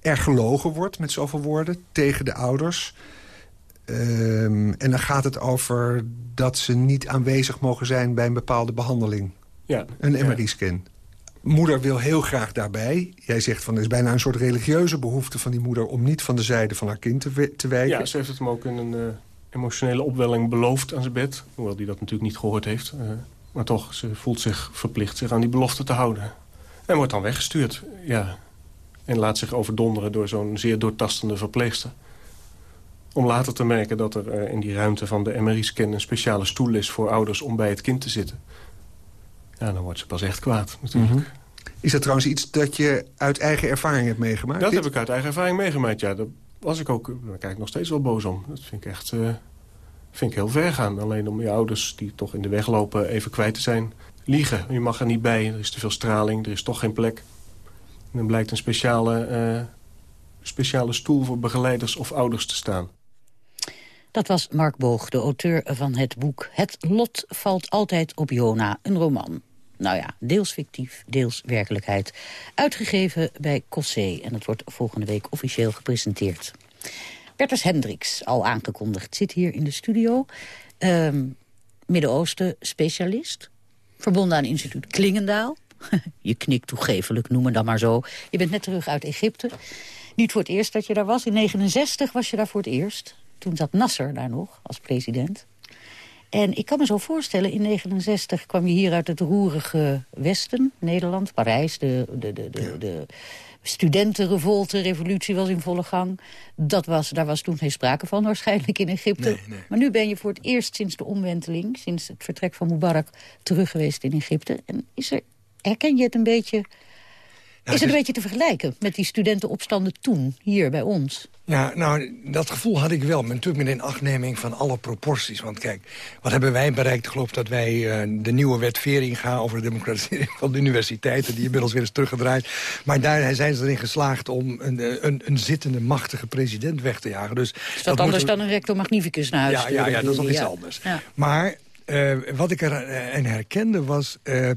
er gelogen wordt met zoveel woorden tegen de ouders. Um, en dan gaat het over dat ze niet aanwezig mogen zijn bij een bepaalde behandeling. Ja, een MRI-scan. Moeder wil heel graag daarbij. Jij zegt van er is bijna een soort religieuze behoefte van die moeder... om niet van de zijde van haar kind te, wijken. Ja, ze heeft het hem ook in een uh, emotionele opwelling beloofd aan zijn bed. Hoewel hij dat natuurlijk niet gehoord heeft. Uh, maar toch, ze voelt zich verplicht zich aan die belofte te houden. En wordt dan weggestuurd, ja. En laat zich overdonderen door zo'n zeer doortastende verpleegster. Om later te merken dat er uh, in die ruimte van de MRI-scan... een speciale stoel is voor ouders om bij het kind te zitten. Ja, dan wordt ze pas echt kwaad natuurlijk. Mm Is dat trouwens iets dat je uit eigen ervaring hebt meegemaakt? Dat heb ik uit eigen ervaring meegemaakt, ja. Daar was ik ook, daar kijk ik nog steeds wel boos om. Dat vind ik echt uh, vind ik heel ver gaan. Alleen om je ouders die toch in de weg lopen even kwijt te zijn. Liegen, je mag er niet bij, er is te veel straling, er is toch geen plek. En dan blijkt een speciale, uh, speciale stoel voor begeleiders of ouders te staan. Dat was Mark Boog, de auteur van het boek Het lot valt altijd op Jona, een roman. Nou ja, deels fictief, deels werkelijkheid. Uitgegeven bij Cossé en het wordt volgende week officieel gepresenteerd. Bertus Hendricks, al aangekondigd, zit hier in de studio. Um, Midden-Oosten specialist, verbonden aan instituut Klingendaal. je knikt toegevelijk, noem het dan maar zo. Je bent net terug uit Egypte. Niet voor het eerst dat je daar was. In 69 was je daar voor het eerst. Toen zat Nasser daar nog als president. En ik kan me zo voorstellen, in 69 kwam je hier uit het roerige Westen, Nederland, Parijs, de, de, de, de, de studentenrevolte, revolutie was in volle gang. Dat was, daar was toen geen sprake van waarschijnlijk in Egypte. Maar nu ben je voor het eerst sinds de omwenteling, sinds het vertrek van Mubarak, terug geweest in Egypte. En is er, herken je het een beetje is het een beetje te vergelijken met die studentenopstanden toen, hier bij ons? Ja, nou, dat gevoel had ik wel. Maar natuurlijk met inachtneming van alle proporties. Want kijk, wat hebben wij bereikt? Ik geloof dat wij uh, de nieuwe wet Vering gaan... over de democratisering van de universiteiten... die inmiddels weer is teruggedraaid. Maar daar zijn ze erin geslaagd om een, een, een zittende machtige president weg te jagen. Dus is dat, anders dan een rector magnificus naar huis Ja, ja, ja, dat is nog iets anders. Ja. Maar uh, wat ik erin herkende was... Uh,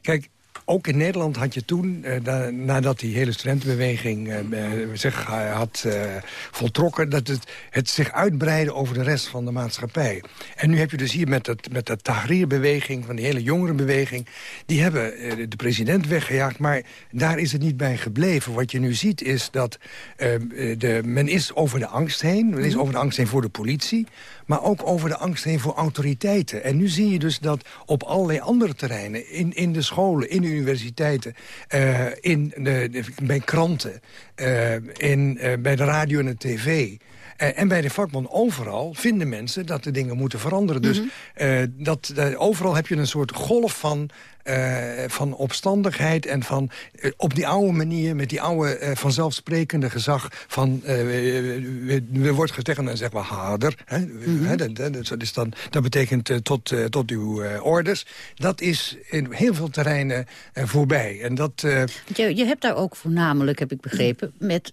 kijk, ook in Nederland had je toen, eh, nadat die hele studentenbeweging eh, zich had eh, voltrokken... dat het, het zich uitbreidde over de rest van de maatschappij. En nu heb je dus hier met, het, met de Tahrir-beweging, van die hele jongerenbeweging... die hebben de president weggejaagd, maar daar is het niet bij gebleven. Wat je nu ziet is dat de, men is over de angst heen. Men is mhm. over de angst heen voor de politie maar ook over de angst heen voor autoriteiten. En nu zie je dus dat op allerlei andere terreinen... in, in de scholen, in de universiteiten, uh, in de, bij kranten... Uh, in, uh, bij de radio en de tv... En bij de vakbond overal vinden mensen dat de dingen moeten veranderen. Dus mm dat, overal heb je een soort golf van van opstandigheid en van op die oude manier... met die oude vanzelfsprekende gezag van... we, we wordt gezegd en dan zeggen we hader. Hè, mm dat, dat, is dan, dat betekent tot, tot uw orders. Dat is in heel veel terreinen voorbij. En dat, je, je hebt daar ook voornamelijk, heb ik begrepen... met,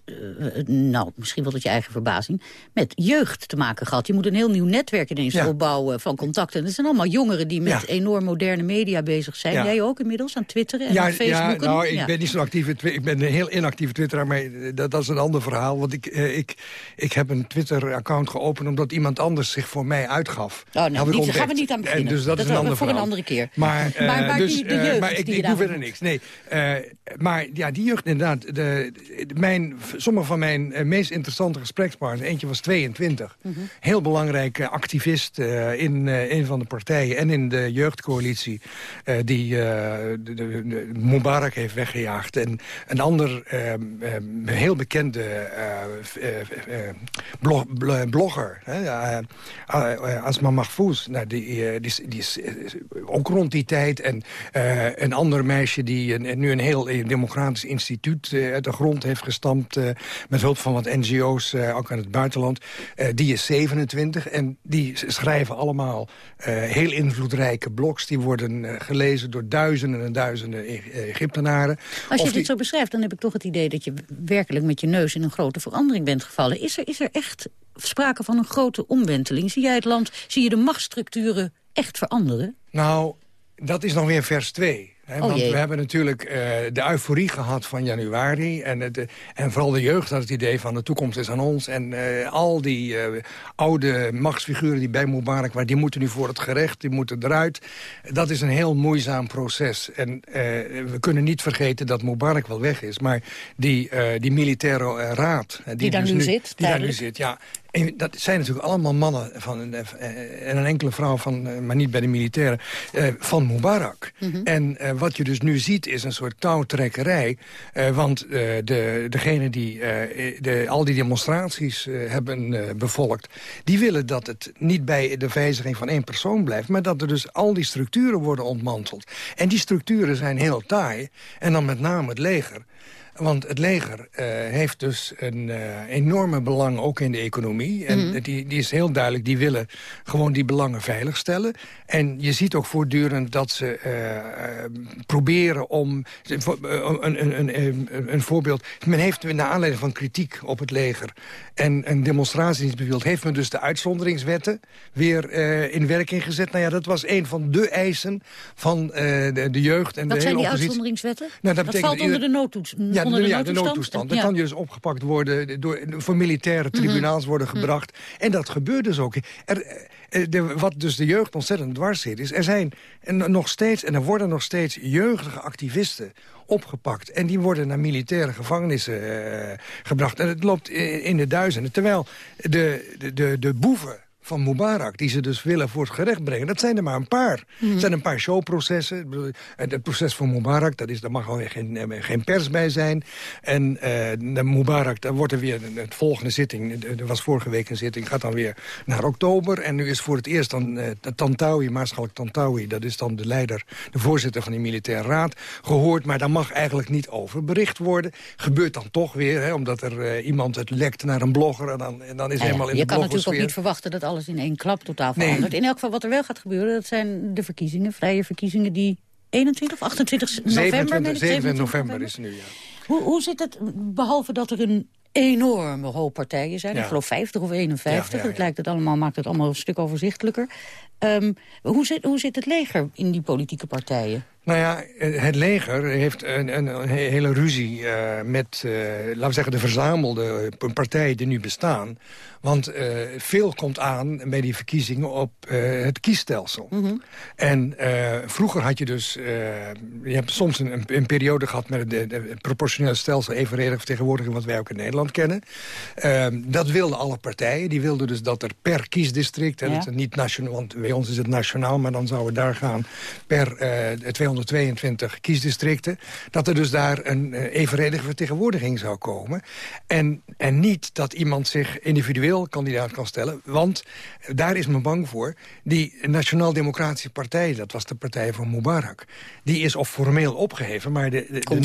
nou, misschien wel tot je eigen verbazing... met jeugd te maken gehad. Je moet een heel nieuw netwerk ineens opbouwen van contacten. En er zijn allemaal jongeren die met enorm moderne media bezig zijn. Jij ook inmiddels aan twitteren en ja, aan Facebook? Ja, nou, ik ben niet zo'n actieve Ik ben een heel inactieve twitteraar, maar dat, dat is een ander verhaal. Want ik, eh, ik, ik heb een Twitter-account geopend omdat iemand anders zich voor mij uitgaf. Oh, nou, niet, daar gaan we niet aan beginnen. En dus dat, is een ander voor een andere keer. Maar, uh, maar, maar dus, die, de jeugd maar ik, die ik doe verder niks. Nee, uh, maar ja, die jeugd inderdaad. De, mijn, sommige van mijn meest interessante gesprekspartners, eentje was 22. Mm -hmm. Heel belangrijk activist in een van de partijen en in de jeugdcoalitie uh, uh, de, Mubarak heeft weggejaagd. En een ander uh, heel bekende blog, blogger, Asma Mahfouz, nou, die, die, die, is ook rond die tijd. En een ander meisje die een, nu een heel democratisch instituut uit de grond heeft gestampt... met hulp van wat NGO's, ook aan het buitenland. die is 27 en die schrijven allemaal heel invloedrijke blogs. Die worden gelezen door duizenden en duizenden e Egyptenaren. Als je dit zo beschrijft, dan heb ik toch het idee... dat je werkelijk met je neus in een grote verandering bent gevallen. Is er, is er echt sprake van een grote omwenteling? Zie jij het land, zie je de machtsstructuren echt veranderen? Nou, dat is nog weer vers 2. He, oh, want we hebben natuurlijk uh, de euforie gehad van januari. En, het, uh, en vooral de jeugd had het idee van de toekomst is aan ons. En uh, al die oude machtsfiguren die bij Mubarak waren... die moeten nu voor het gerecht, die moeten eruit. Dat is een heel moeizaam proces. En we kunnen niet vergeten dat Mubarak wel weg is. Maar die, die militaire raad... Die, die daar dus nu zit, Die daar nu zit, ja. En dat zijn natuurlijk allemaal mannen van, en een enkele vrouw, van, maar niet bij de militairen, van Mubarak. Mm -hmm. En wat je dus nu ziet is een soort touwtrekkerij. Want de, degene die de, al die demonstraties hebben bevolkt... die willen dat het niet bij de wijziging van één persoon blijft... maar dat er dus al die structuren worden ontmanteld. En die structuren zijn heel taai. En dan met name het leger. Want het leger uh, heeft dus een uh, enorme belang ook in de economie. En mm -hmm. die, die is heel duidelijk, die willen gewoon die belangen veiligstellen. En je ziet ook voortdurend dat ze uh, proberen om... Een, een, een, een, voorbeeld. Men heeft naar aanleiding van kritiek op het leger... en een demonstratie niet bewild... heeft men dus de uitzonderingswetten weer in werking gezet. Nou ja, dat was een van de eisen van de, de, jeugd en Wat de hele zijn die uitzonderingswetten? Nou, dat, dat valt onder de noodtoets. Ja, onder de, ja, noodtoestand? de noodtoestand. Dan ja. kan je dus opgepakt worden, door, voor militaire tribunaals mm -hmm. worden gebracht. Mm -hmm. En dat gebeurt dus ook. Er, de, wat dus de jeugd ontzettend dwars zit, is... er zijn en nog steeds, en er worden nog steeds jeugdige activisten opgepakt. En die worden naar militaire gevangenissen uh, gebracht. En het loopt in de duizenden. Terwijl de, de, de, de boeven van Mubarak, die ze dus willen voor het gerecht brengen. Dat zijn er maar een paar. Mm. Het zijn een paar showprocessen. Het proces van Mubarak, dat is, daar mag alweer geen, geen pers bij zijn. En uh, de Mubarak, daar wordt er weer een volgende zitting. Er was vorige week een zitting, gaat dan weer naar oktober. En nu is voor het eerst dan uh, Tantawi, Maarschalk Tantawi... dat is dan de leider, de voorzitter van die militaire raad... gehoord, maar daar mag eigenlijk niet over bericht worden. Gebeurt dan toch weer, hè, omdat er uh, iemand het lekt naar een blogger... en dan, en dan is ja, helemaal in je de kan natuurlijk ook niet verwachten dat alles in één klap totaal verandert. Nee. In elk geval wat er wel gaat gebeuren, dat zijn de verkiezingen, vrije verkiezingen die 21 of 28 november... 27, 27 november is nu, ja. Hoe, hoe zit het, behalve dat er een enorme hoop partijen zijn. Ja. Ik geloof 50 of 51. Ja, ja, het lijkt het allemaal, maakt het allemaal een stuk overzichtelijker. Um, hoe, zit, hoe zit het leger in die politieke partijen? Nou ja, het leger heeft een, een, een hele ruzie uh, met, uh, laten we zeggen, de verzamelde partijen die nu bestaan. Want uh, veel komt aan bij die verkiezingen op het kiesstelsel. Mm -hmm. En vroeger had je dus, je hebt soms een, een periode gehad met het, proportioneel stelsel evenredig vertegenwoordiging wat wij ook in Nederland kennen. Ehm, dat wilden alle partijen. Die wilden dus dat er per kiesdistrict, ja. dat niet nationaal, want bij ons is het nationaal, maar dan zou het daar gaan per 200 222 kiesdistricten... dat er dus daar een uh, evenredige vertegenwoordiging zou komen. En, en niet dat iemand zich individueel kandidaat kan stellen. Want daar is men bang voor. Die Nationaal Democratische Partij, dat was de partij van Mubarak... die is of formeel opgeheven, maar de, de,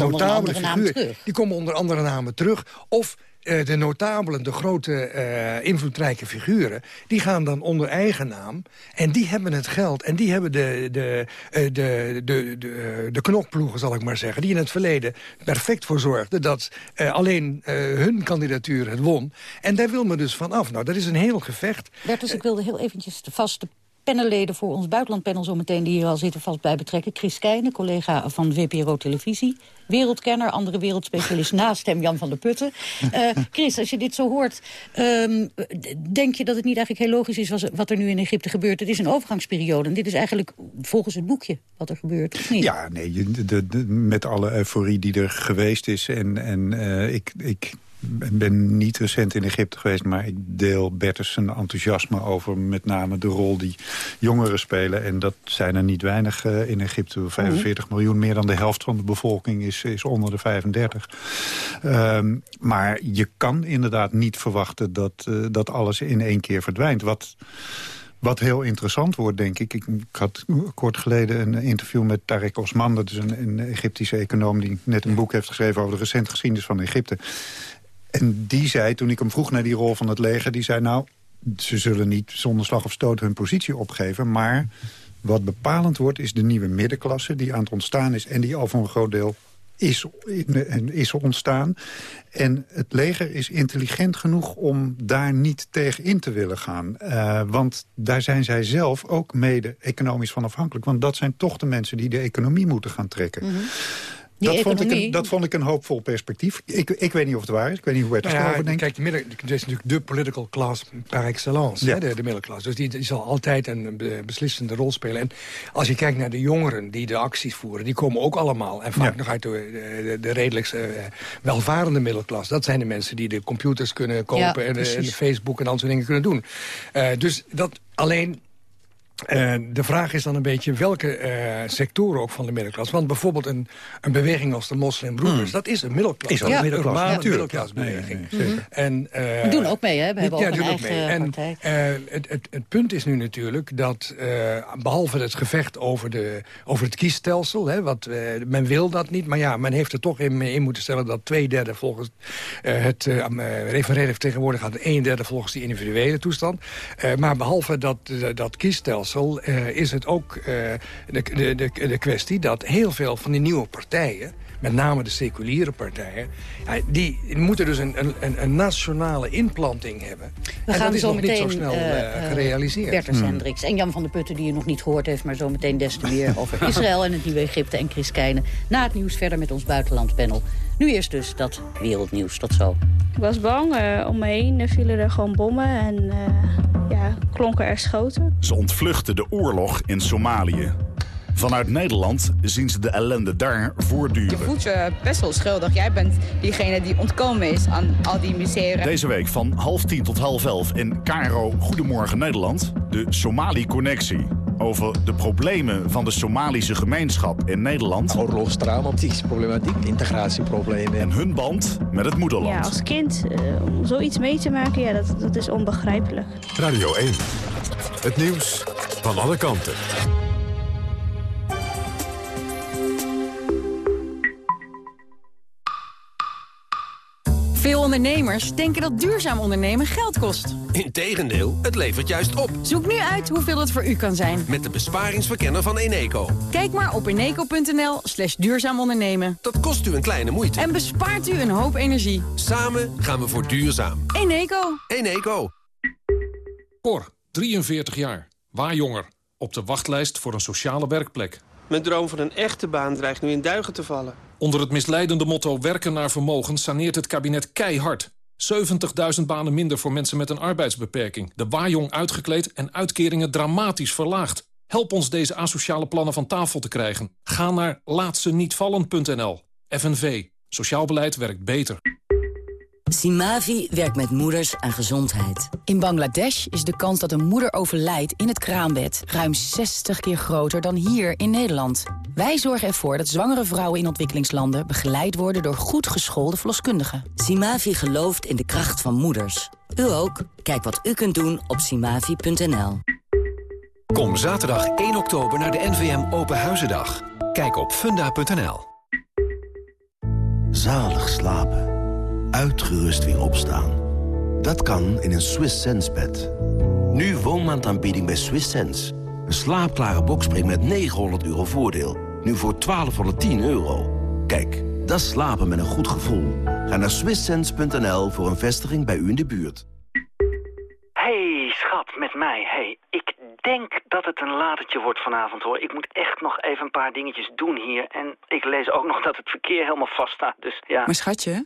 de figuur... die komen onder andere namen terug. Of uh, de notabelen, de grote uh, invloedrijke figuren... die gaan dan onder eigen naam. En die hebben het geld. En die hebben de, de, uh, de, de, de, de knokploegen, zal ik maar zeggen... die in het verleden perfect voor zorgden... dat alleen hun kandidatuur het won. En daar wil men dus van af. Nou, dat is een heel gevecht. Bertus, ik wilde heel eventjes de vaste panelleden voor ons buitenlandpanel zometeen... die hier al zitten vast bij betrekken. Chris Keijnen, collega van VPRO Televisie. Wereldkenner, andere wereldspecialist naast hem, Jan van der Putten. Uh, Chris, als je dit zo hoort, um, denk je dat het niet eigenlijk heel logisch is... wat er nu in Egypte gebeurt? Het is een overgangsperiode en dit is eigenlijk volgens het boekje wat er gebeurt, of niet? Ja, nee, de, de, met alle euforie die er geweest is... en, en uh, ik... ik ik ben niet recent in Egypte geweest... maar ik deel Bertus zijn enthousiasme over met name de rol die jongeren spelen. En dat zijn er niet weinig uh, in Egypte. 45 mm. miljoen, meer dan de helft van de bevolking is, is onder de 35. Um, maar je kan inderdaad niet verwachten dat, uh, dat alles in één keer verdwijnt. Wat... Wat heel interessant wordt, denk ik. ik. ik. had kort geleden een interview met Tarek Osman. Dat is een, een Egyptische econoom die net een boek heeft geschreven... over de recente geschiedenis van Egypte. En die zei, toen ik hem vroeg naar die rol van het leger... die zei, nou, ze zullen niet zonder slag of stoot hun positie opgeven... maar wat bepalend wordt, is de nieuwe middenklasse... die aan het ontstaan is en die al voor een groot deel is, is ontstaan. En het leger is intelligent genoeg om daar niet tegen in te willen gaan. Uh, want daar zijn zij zelf ook mede economisch van afhankelijk. Want dat zijn toch de mensen die de economie moeten gaan trekken. Mm. Dat vond, ik een, dat vond ik een hoopvol perspectief. Ik, ik weet niet of het waar is. Ik weet niet hoe het nou erover denkt. Kijk, de midden, het is natuurlijk de political class par excellence. Ja. Hè, de, de middelklas. Dus die, die, zal altijd een beslissende rol spelen. En als je kijkt naar de jongeren die de acties voeren... die komen ook allemaal. En vaak ja. nog uit de, de, de redelijk uh, welvarende middelklas. Dat zijn de mensen die de computers kunnen kopen... Ja, en, en, de Facebook en al soort dingen kunnen doen. Uh, dus dat alleen uh, de vraag is dan een beetje welke uh, sectoren ook van de middelklas. Want bijvoorbeeld een, een beweging als de moslimbroeders... Mm. dat is een middelklas. Is een middelklas, ja, middelklasbeweging. Nee, nee, nee, en, uh, We doen ook mee, hè? We hebben ja, ook een eigen mee. En, het, het, het, punt is nu natuurlijk dat... behalve het gevecht over, de, over het kiesstelsel... Hè, wat, men wil dat niet, maar ja, men heeft er toch in, in moeten stellen... dat twee derde volgens het referendum tegenwoordig gaat... een derde volgens die individuele toestand. maar behalve dat, dat kiesstelsel uh, is het ook uh, de, de, de, de kwestie dat heel veel van die nieuwe partijen met name de seculiere partijen... Ja, die moeten dus een, een, een, nationale inplanting hebben. We en gaan dat is zo nog meteen, niet zo snel uh, gerealiseerd. Bertus hmm. Hendricks en Jan van der Putten... die je nog niet gehoord heeft, maar zo meteen des te meer... over Israël en het nieuwe Egypte en Chris Keijnen. Na het nieuws verder met ons buitenlandpanel. Nu eerst dus dat wereldnieuws. Tot zo. Ik was bang. Uh, om me heen vielen er gewoon bommen en uh, ja, klonken er schoten. Ze ontvluchten de oorlog in Somalië. Vanuit Nederland zien ze de ellende daar voortduren. Je voelt je best wel schuldig. Jij bent diegene die ontkomen is aan al die miseren. Deze week van half tien tot half elf in Caro Goedemorgen Nederland... de Somali-connectie. Over de problemen van de Somalische gemeenschap in Nederland. Oorlogstraumatiek, problematiek, integratieproblemen. En hun band met het moederland. Ja, als kind uh, om zoiets mee te maken, ja, dat, dat is onbegrijpelijk. Radio 1. Het nieuws van alle kanten. Veel ondernemers denken dat duurzaam ondernemen geld kost. Integendeel, het levert juist op. Zoek nu uit hoeveel het voor u kan zijn. Met de besparingsverkenner van Eneco. Kijk maar op eneco.nl slash duurzaam ondernemen. Dat kost u een kleine moeite. En bespaart u een hoop energie. Samen gaan we voor duurzaam. Eneco. Eneco. Cor, 43 jaar. Waar jonger. Op de wachtlijst voor een sociale werkplek. Mijn droom van een echte baan dreigt nu in duigen te vallen. Onder het misleidende motto werken naar vermogen saneert het kabinet keihard. 70.000 banen minder voor mensen met een arbeidsbeperking. De waaijong uitgekleed en uitkeringen dramatisch verlaagd. Help ons deze asociale plannen van tafel te krijgen. Ga naar laatsenietvallen.nl. FNV. Sociaal beleid werkt beter. Simavi werkt met moeders aan gezondheid. In Bangladesh is de kans dat een moeder overlijdt in het kraambed... ruim 60 keer groter dan hier in Nederland. Wij zorgen ervoor dat zwangere vrouwen in ontwikkelingslanden begeleid worden door goed geschoolde verloskundigen. Simavi gelooft in de kracht van moeders. U ook? Kijk wat u kunt doen op simavi.nl. Kom zaterdag 1 oktober naar de NVM Open Huizendag. Kijk op funda.nl. Zalig slapen. Uitgerust weer opstaan. Dat kan in een Swiss Sense bed. Nu woonmaandaanbieding bij Swiss Sense. Een slaapklare bokspring met 900 euro voordeel. Nu voor 1210 euro. Kijk, dat slapen met een goed gevoel. Ga naar swisssense.nl voor een vestiging bij u in de buurt. Hey, schat, met mij. Hey, ik denk dat het een latertje wordt vanavond, hoor. Ik moet echt nog even een paar dingetjes doen hier. En ik lees ook nog dat het verkeer helemaal vast staat, dus ja. Maar schatje?